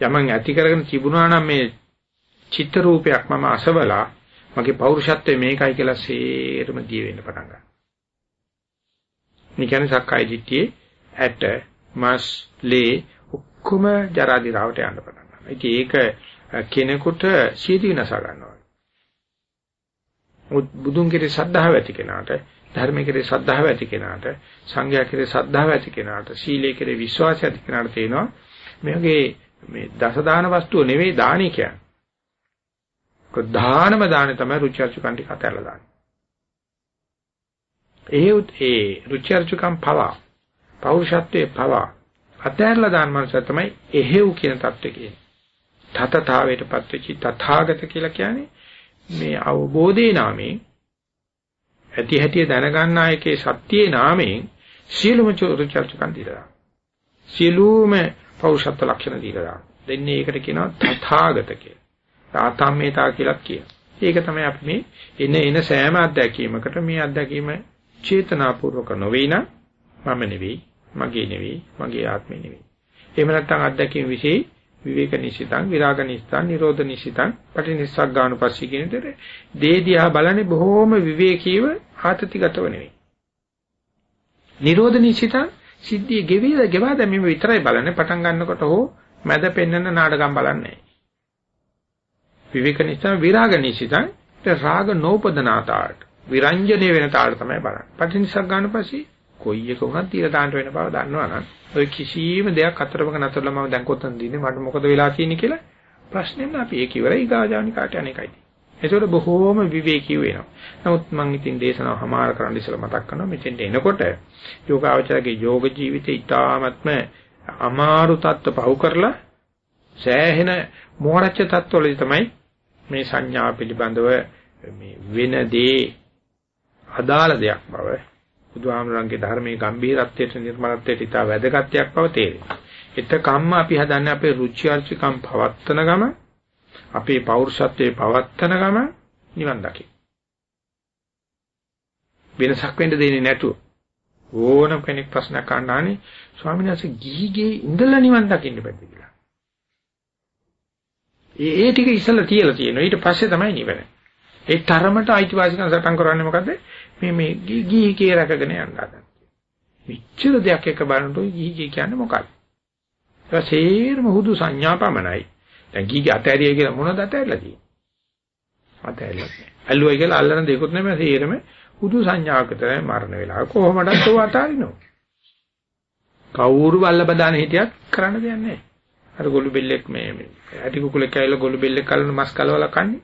යමන් ඇති කරගෙන තිබුණා නම් මේ චිත්ත රූපයක් මම අසවලා මගේ පෞරුෂත්වය මේකයි කියලා සේරම දී වෙන්න පටන් ගන්නවා. මේ කියන්නේ සක්කාය දිට්ඨියේ ඇට, මස්, ලේ ඔක්කොම ජරා දිරාවට යන්න පටන් ගන්නවා. ඒක කෙනෙකුට සීදී විනාශ ගන්නවා. බුදුන් කෙරේ ශ්‍රද්ධාව ඇති කෙනාට ධර්මයේ කෙරේ ශ්‍රද්ධාව ඇති කෙනාට සංඝයා කෙරේ ශ්‍රද්ධාව ඇති කෙනාට සීලයේ කෙරේ විශ්වාසය ඇති කෙනාට තේනවා මේ වගේ මේ දස දාන වස්තුව නෙවෙයි දානි කියන්නේ. ප්‍රධානම දානේ තමයි රුචි අරුචිකම් ටික අතහැරලා දාන්නේ. ඒ ඒ රුචි අරුචිකම් පවා පෞරුෂත්වයේ පවා අතහැරලා දාන මනස තමයි එහෙව් කියන தත්ත්වය කියන්නේ. තතතාවයටපත් වෙච්ච තථාගත කියලා කියන්නේ මේ අවබෝධේ නාමයෙන් ඇති හැටි දැනගන්න ආයකේ සත්‍යයේ නාමයෙන් සියලුම චෝරචර්චකන් දීලා. සියලුම පෞරුෂත්ව ලක්ෂණ දීලා. දෙන්නේ ඒකට කියනවා තථාගත කියලා. ආතම්මේතා කියලා කියනවා. ඒක තමයි අපි මේ එන එන සෑම අත්දැකීමකට මේ අත්දැකීම චේතනාපූර්වක නොවේ නම් මම නෙවෙයි, මගේ නෙවෙයි, මගේ ආත්මෙ නෙවෙයි. එහෙම නැත්නම් අත්දැකීම વિશે විවේක නිසිතං, විරාග නිසිතං, නිරෝධ නිසිතං, පටිනිස්සග්ගානුපස්සී කියන විදිහට දේදියා බලන්නේ බොහෝම විවේකීව ආතතිගතව නෙවෙයි. නිරෝධ නිසිතං සිද්ධිය ගෙවිලා ගෙවා දැමීම විතරයි බලන්නේ. පටන් ගන්නකොට හෝ මැද පෙන්වන නාටකම් බලන්නේ. විවේක නිසා විරාග නිසිතං රාග නෝපදනාතාට විරංජනේ වෙන තාට තමයි බලන්නේ. පටිනිසක් ගන්න පස්සේ කොයි එක වුණත් තීර දාන්න වෙන බව දන්නවනම් ඔය කිසියම් දෙයක් අතරමක නැතරලා මම දැන් කොතනද ඉන්නේ? මට මොකද වෙලා තියෙන්නේ කියලා ප්‍රශ්නෙන්න අපි ඒක ඉවරයි. ගාජානිකාට අනේකයි. ඒතකොට බොහෝම විවේකී වෙනවා. නමුත් මම ඉතින් දේශනාව හමාර කරන්න ඉස්සෙල්ලා මතක් කරනවා මෙතෙන්ට එනකොට යෝගාවචරගේ යෝග ජීවිතේ ඊටාත්ම අමාරු තත්ත්ව පහු කරලා සෑහෙන මෝරච්ච තත්ත්වවලදී තමයි මේ සංඥා පිළිබඳව මේ වෙන දේ අදාළ දෙයක් බව බුදුහාමරංගේ ධර්මයේ ගැඹීරත්වයට නිර්මලත්වයට ඉතා වැදගත්යක් බව තේරෙනවා. එතකම්ම අපි හදන්නේ අපේ රුචි අරුචිකම් පවත්තන ගම අපේ පෞරුෂත්වයේ පවත්තන ගම නිවන් දකින්න. වෙනසක් වෙන්න දෙන්නේ නැතුව ඕනම කෙනෙක් ප්‍රශ්නයක් අහනවානේ ස්වාමීන් වහන්සේ ගිහිගේ ඉඳලා නිවන් දකින්න බැද්ද කියලා. ඒ ඒ ටික ඉස්සලා තියලා තියෙනවා. ඊට පස්සේ තමයි නිවන. ඒ තරමට අයිතිවාසිකම් සටන් කරන්නේ මොකද්ද? මේ මේ ගිහි කේ රැකගෙන යන්න හදන. මෙච්චර දෙයක් එක බලනකොට ගිහි කේ කියන්නේ මොකක්ද? ඒක සේරම හුදු සංඥා පමණයි. දැන් ගිහි අතෑරියයි කියලා මොනවද අතෑරලා තියෙන්නේ? අතෑරලා නැහැ. ඇල්ලුවයි කියලා අල්ලන දෙයක්වත් නෙමෙයි සේරම හුදු සංඥාවක තමයි මරණ වෙලාව. කොහොමදත් ඔය අතාරිනව. කවුරු බල්ල බදාන හිටියත් කරන්න දෙයක් නැහැ. අර ගොළු බෙල්ලෙක් මේ ඇටි කුකුලෙක් ඇවිල්ලා ගොළු බෙල්ලෙක් කලන මස් කලවලා කන්නේ.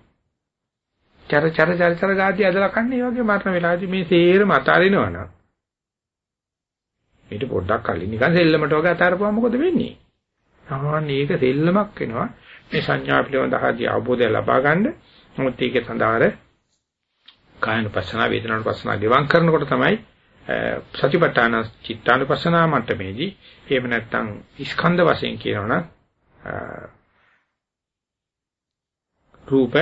චර චර චර චර ගාති ඇදලා කන්නේ ඒ වගේ මරණ වෙලාවදී මේ සේරම අතාරිනවා නම් ඊට පොඩ්ඩක් කලින් නිකන් සෙල්ලමට වගේ අතාරපුවා මොකද වෙන්නේ? ආන්න ඒක සෙල්ලමක් වෙනවා. මේ සංඥා පිළිබඳ ආදී අවබෝධය ලබා ගන්න. නමුත් ඒකේ සඳහාර කායනුපස්සන වේදනානුපස්සන ගෙවම් කරනකොට තමයි සතිපට්ඨාන චිත්තානුපස්සනා මට්ටමේදී එහෙම නැත්නම් ස්කන්ධ වශයෙන් කියනවනම් රූප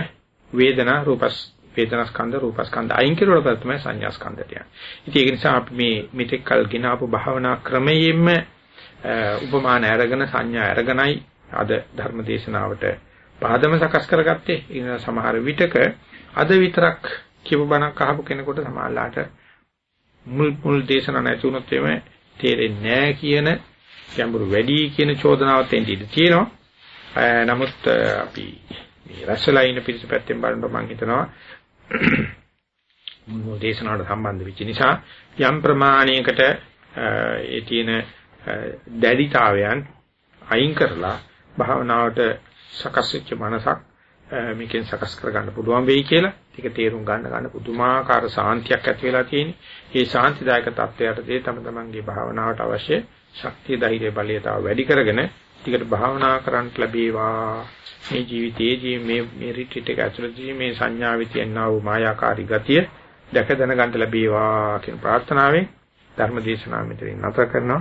වේදනා රූපස් වේදනා ස්කන්ධ රූප ස්කන්ධ අයින් කෙරුවට තමයි සංඥා ස්කන්ධට යන්නේ. ඉතින් ඒක නිසා අපි මේ මෙතෙක් කල් ගෙන ආපු භාවනා ක්‍රමයෙන්ම උපමාන අරගෙන සංඥා අරගෙනයි අද ධර්ම දේශනාවට පාදම සකස් කරගත්තේ. ඒ සමහර විටක අද විතරක් කියපු බණක් අහපු කෙනෙකුට සමාලාට මුල් මුල් දේශනා නැති වුණොත් එimhe තේරෙන්නේ නැහැ කියන ගැඹුරු වැඩි කියන චෝදනාවත් එන්නේ ඉඳී තියෙනවා. නමුත් අපි මේ රැස්වලා ඉන්න පිරිස පැත්තෙන් බලනකොට මම හිතනවා මුල් දේශනාවට සම්බන්ධ වෙච්ච නිසා යම් ප්‍රමාණයකට ඒ තියෙන දැඩිතාවයන් අයින් කරලා භාවනාවට සකස් වෙච්ච මනසක් මේකෙන් සකස් කරගන්න පුළුවන් වෙයි කියලා. ඒක තේරුම් ගන්න ගන්න පුදුමාකාර සාන්තියක් ඇති වෙලා තියෙන්නේ. මේ සාන්තිදායක තත්ත්වයටදී තම තමන්ගේ භාවනාවට අවශ්‍ය ශක්තිය ධෛර්ය බලය තව වැඩි කරගෙන ටිකට භාවනා කරන්න ලැබේවා. මේ ජීවිතයේදී මේ මේ රිට්‍රීට් එක ඇතුළතදී මේ සංඥාවේ තියෙනා වූ මායාකාරී ගතිය දැක දැනගන්න ලැබේවා කියන ප්‍රාර්ථනාවෙන් ධර්ම දේශනාව මෙතනින් නැවත කරනවා.